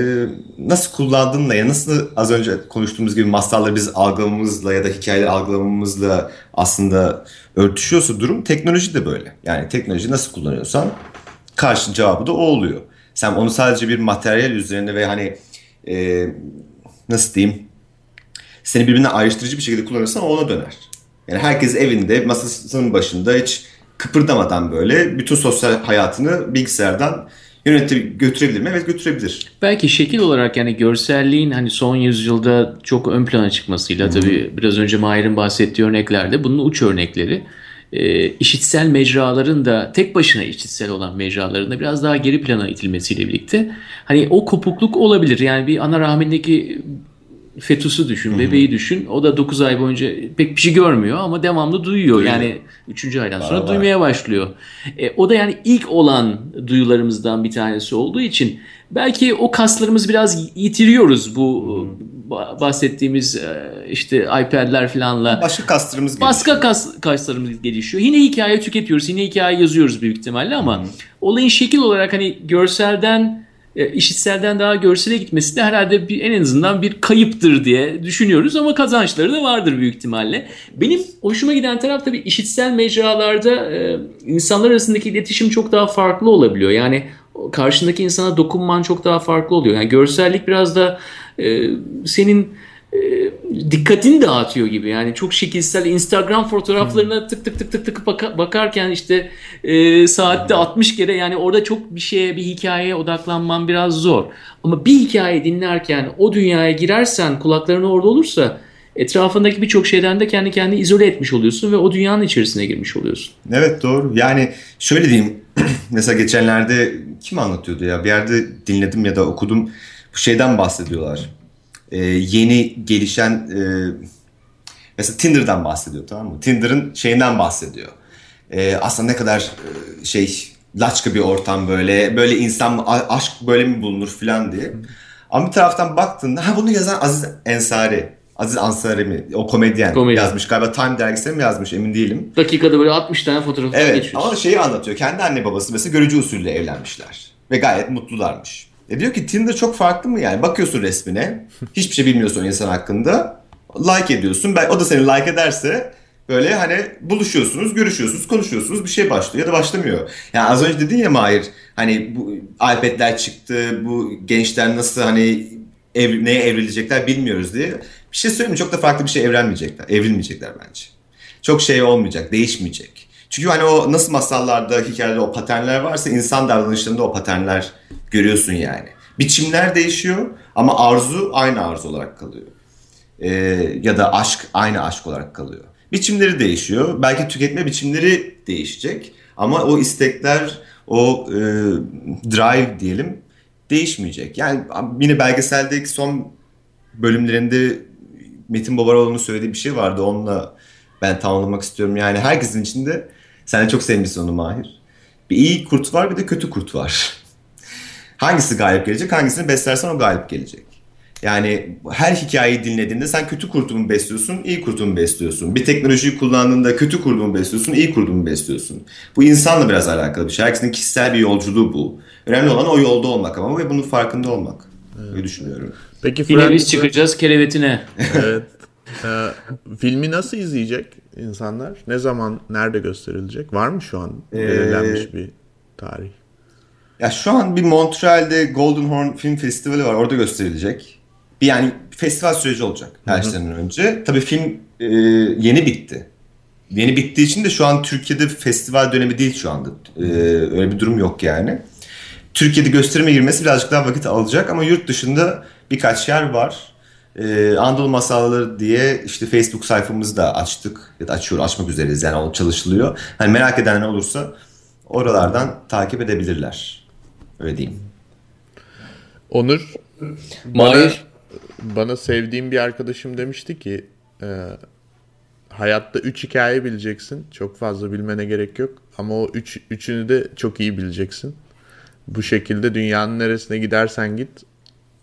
nasıl kullandığınla ya nasıl az önce konuştuğumuz gibi masalları biz algılamamızla ya da hikayeleri algılamamızla aslında örtüşüyorsa durum teknoloji de böyle. Yani teknoloji nasıl kullanıyorsan karşı cevabı da o oluyor. Sen onu sadece bir materyal üzerine ve hani e, nasıl diyeyim seni birbirinden ayrıştırıcı bir şekilde kullanırsan ona döner. Yani herkes evinde masasının başında hiç kıpırdamadan böyle bütün sosyal hayatını bilgisayardan yönetip götürebilir mi? Evet götürebilir. Belki şekil olarak yani görselliğin hani son yüzyılda çok ön plana çıkmasıyla Hı-hı. tabii biraz önce Mahir'in bahsettiği örneklerde bunun uç örnekleri e, işitsel mecraların da tek başına işitsel olan mecraların da biraz daha geri plana itilmesiyle birlikte hani o kopukluk olabilir. Yani bir ana rahmindeki fetusu düşün, bebeği düşün. O da 9 ay boyunca pek bir şey görmüyor ama devamlı duyuyor. Duyuyor. Yani 3. aydan sonra Var, var. duymaya başlıyor. E, o da yani ilk olan duyularımızdan bir tanesi olduğu için belki o kaslarımız biraz yitiriyoruz bu ba- bahsettiğimiz e, işte iPad'ler falanla. Başka kaslarımız gelişiyor. Başka kas, kaslarımız gelişiyor. Yine hikaye tüketiyoruz. Yine hikaye yazıyoruz büyük ihtimalle ama olayın şekil olarak hani görselden e, işitselden daha görsele gitmesi de herhalde bir, en azından bir kayıptır diye düşünüyoruz ama kazançları da vardır büyük ihtimalle. Benim hoşuma giden taraf tabii işitsel mecralarda e, insanlar arasındaki iletişim çok daha farklı olabiliyor. Yani karşındaki insana dokunman çok daha farklı oluyor. Yani görsellik biraz da e, senin e, dikkatini dağıtıyor gibi. Yani çok şekilsel Instagram fotoğraflarına tık tık tık tık tık baka- bakarken işte e, saatte 60 kere yani orada çok bir şeye bir hikayeye odaklanman biraz zor. Ama bir hikaye dinlerken o dünyaya girersen kulakların orada olursa etrafındaki birçok şeyden de kendi kendini izole etmiş oluyorsun ve o dünyanın içerisine girmiş oluyorsun. Evet doğru. Yani şöyle diyeyim. Mesela geçenlerde kim anlatıyordu ya? Bir yerde dinledim ya da okudum. Bu şeyden bahsediyorlar. Ee, yeni gelişen e, mesela Tinder'dan bahsediyor tamam mı? Tinder'ın şeyinden bahsediyor. Ee, aslında ne kadar e, şey laçka bir ortam böyle. Böyle insan aşk böyle mi bulunur falan diye. Ama bir taraftan baktığında ha bunu yazan Aziz Ensari. Aziz Ansari mi? O komedyen, Komedyen. yazmış. Galiba Time dergisine mi yazmış emin değilim. Dakikada böyle 60 tane fotoğraf Evet geçiyorsun. ama şeyi anlatıyor. Kendi anne babası mesela görücü usulüyle evlenmişler. Ve gayet mutlularmış. E diyor ki Tinder çok farklı mı yani? Bakıyorsun resmine. Hiçbir şey bilmiyorsun o insan hakkında. Like ediyorsun. Ben, o da seni like ederse böyle hani buluşuyorsunuz, görüşüyorsunuz, konuşuyorsunuz. Bir şey başlıyor ya da başlamıyor. Yani az önce dedin ya Mahir hani bu iPad'ler çıktı. Bu gençler nasıl hani ev, neye evrilecekler bilmiyoruz diye. Bir şey söyleyeyim? Çok da farklı bir şey evlenmeyecekler. Evrilmeyecekler bence çok şey olmayacak, değişmeyecek. Çünkü hani o nasıl masallarda, hikayelerde o paternler varsa insan davranışlarında o paternler görüyorsun yani. Biçimler değişiyor ama arzu aynı arzu olarak kalıyor. Ee, ya da aşk aynı aşk olarak kalıyor. Biçimleri değişiyor. Belki tüketme biçimleri değişecek. Ama o istekler, o e, drive diyelim değişmeyecek. Yani yine belgeseldeki son bölümlerinde Metin Babaroğlu'nun söylediği bir şey vardı. Onunla ben tamamlamak istiyorum. Yani herkesin içinde sen de çok sevmişsin onu Mahir. Bir iyi kurt var bir de kötü kurt var. Hangisi galip gelecek? Hangisini beslersen o galip gelecek. Yani her hikayeyi dinlediğinde sen kötü kurtumu besliyorsun, iyi kurtumu besliyorsun. Bir teknolojiyi kullandığında kötü kurtumu besliyorsun, iyi kurtumu besliyorsun. Bu insanla biraz alakalı bir şey. Herkesin kişisel bir yolculuğu bu. Önemli olan o yolda olmak ama ve bunun farkında olmak. Öyle düşünüyorum. Peki biz çıkacağız kerevetine. Evet. Ee, filmi nasıl izleyecek insanlar? Ne zaman, nerede gösterilecek? Var mı şu an belirlenmiş bir tarih? Ya şu an bir Montreal'de Golden Horn Film Festivali var. Orada gösterilecek. Bir yani festival süreci olacak her şeyden önce. Tabii film e, yeni bitti. Yeni bittiği için de şu an Türkiye'de festival dönemi değil şu anda. E, öyle bir durum yok yani. Türkiye'de gösterime girmesi birazcık daha vakit alacak ama yurt dışında birkaç yer var. Ee, Anadolu Masalları diye işte Facebook sayfamızı da açtık ya da açıyor açmak üzereyiz yani o çalışılıyor. Hani merak edenler olursa oralardan takip edebilirler. Öyle diyeyim. Onur, bana, Mahir. bana sevdiğim bir arkadaşım demişti ki e, hayatta üç hikaye bileceksin. Çok fazla bilmene gerek yok. Ama o üç, üçünü de çok iyi bileceksin. Bu şekilde dünyanın neresine gidersen git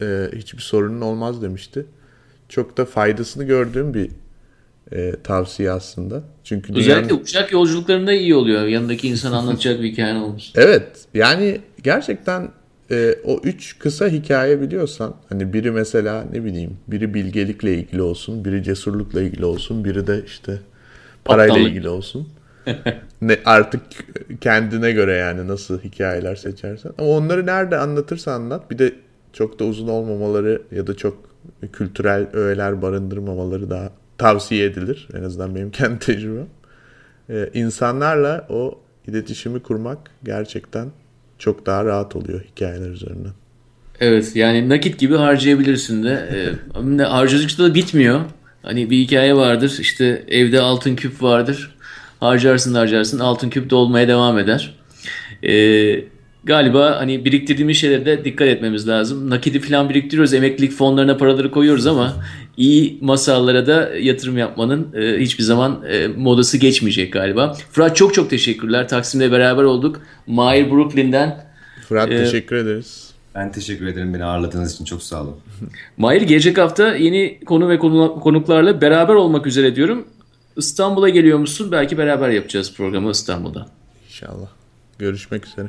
e, hiçbir sorunun olmaz demişti. Çok da faydasını gördüğüm bir e, tavsiye aslında. Çünkü dünyanın... Özellikle uçak yolculuklarında iyi oluyor. Yanındaki insan anlatacak bir hikayen olmuş. Evet yani gerçekten e, o üç kısa hikaye biliyorsan hani biri mesela ne bileyim biri bilgelikle ilgili olsun biri cesurlukla ilgili olsun biri de işte parayla Aptallık. ilgili olsun. ne artık kendine göre yani nasıl hikayeler seçersen. Ama onları nerede anlatırsa anlat. Bir de çok da uzun olmamaları ya da çok kültürel öğeler barındırmamaları daha tavsiye edilir. En azından benim kendi tecrübem. Ee, insanlarla o iletişimi kurmak gerçekten çok daha rahat oluyor hikayeler üzerinden. Evet yani nakit gibi harcayabilirsin de. Ee, harcadıkça da bitmiyor. Hani bir hikaye vardır işte evde altın küp vardır. Harcarsın harcarsın altın küp dolmaya devam eder. Ee, galiba hani biriktirdiğimiz şeylere de dikkat etmemiz lazım. Nakidi falan biriktiriyoruz, emeklilik fonlarına paraları koyuyoruz ama iyi masallara da yatırım yapmanın e, hiçbir zaman e, modası geçmeyecek galiba. Fırat çok çok teşekkürler. Taksim'de beraber olduk. Mahir Brooklyn'den. Fırat Ee, teşekkür ederiz. Ben teşekkür ederim beni ağırladığınız için çok sağ olun. Mahir gelecek hafta yeni konu ve konu- konuklarla beraber olmak üzere diyorum. İstanbul'a geliyor musun? Belki beraber yapacağız programı İstanbul'da. İnşallah. Görüşmek üzere.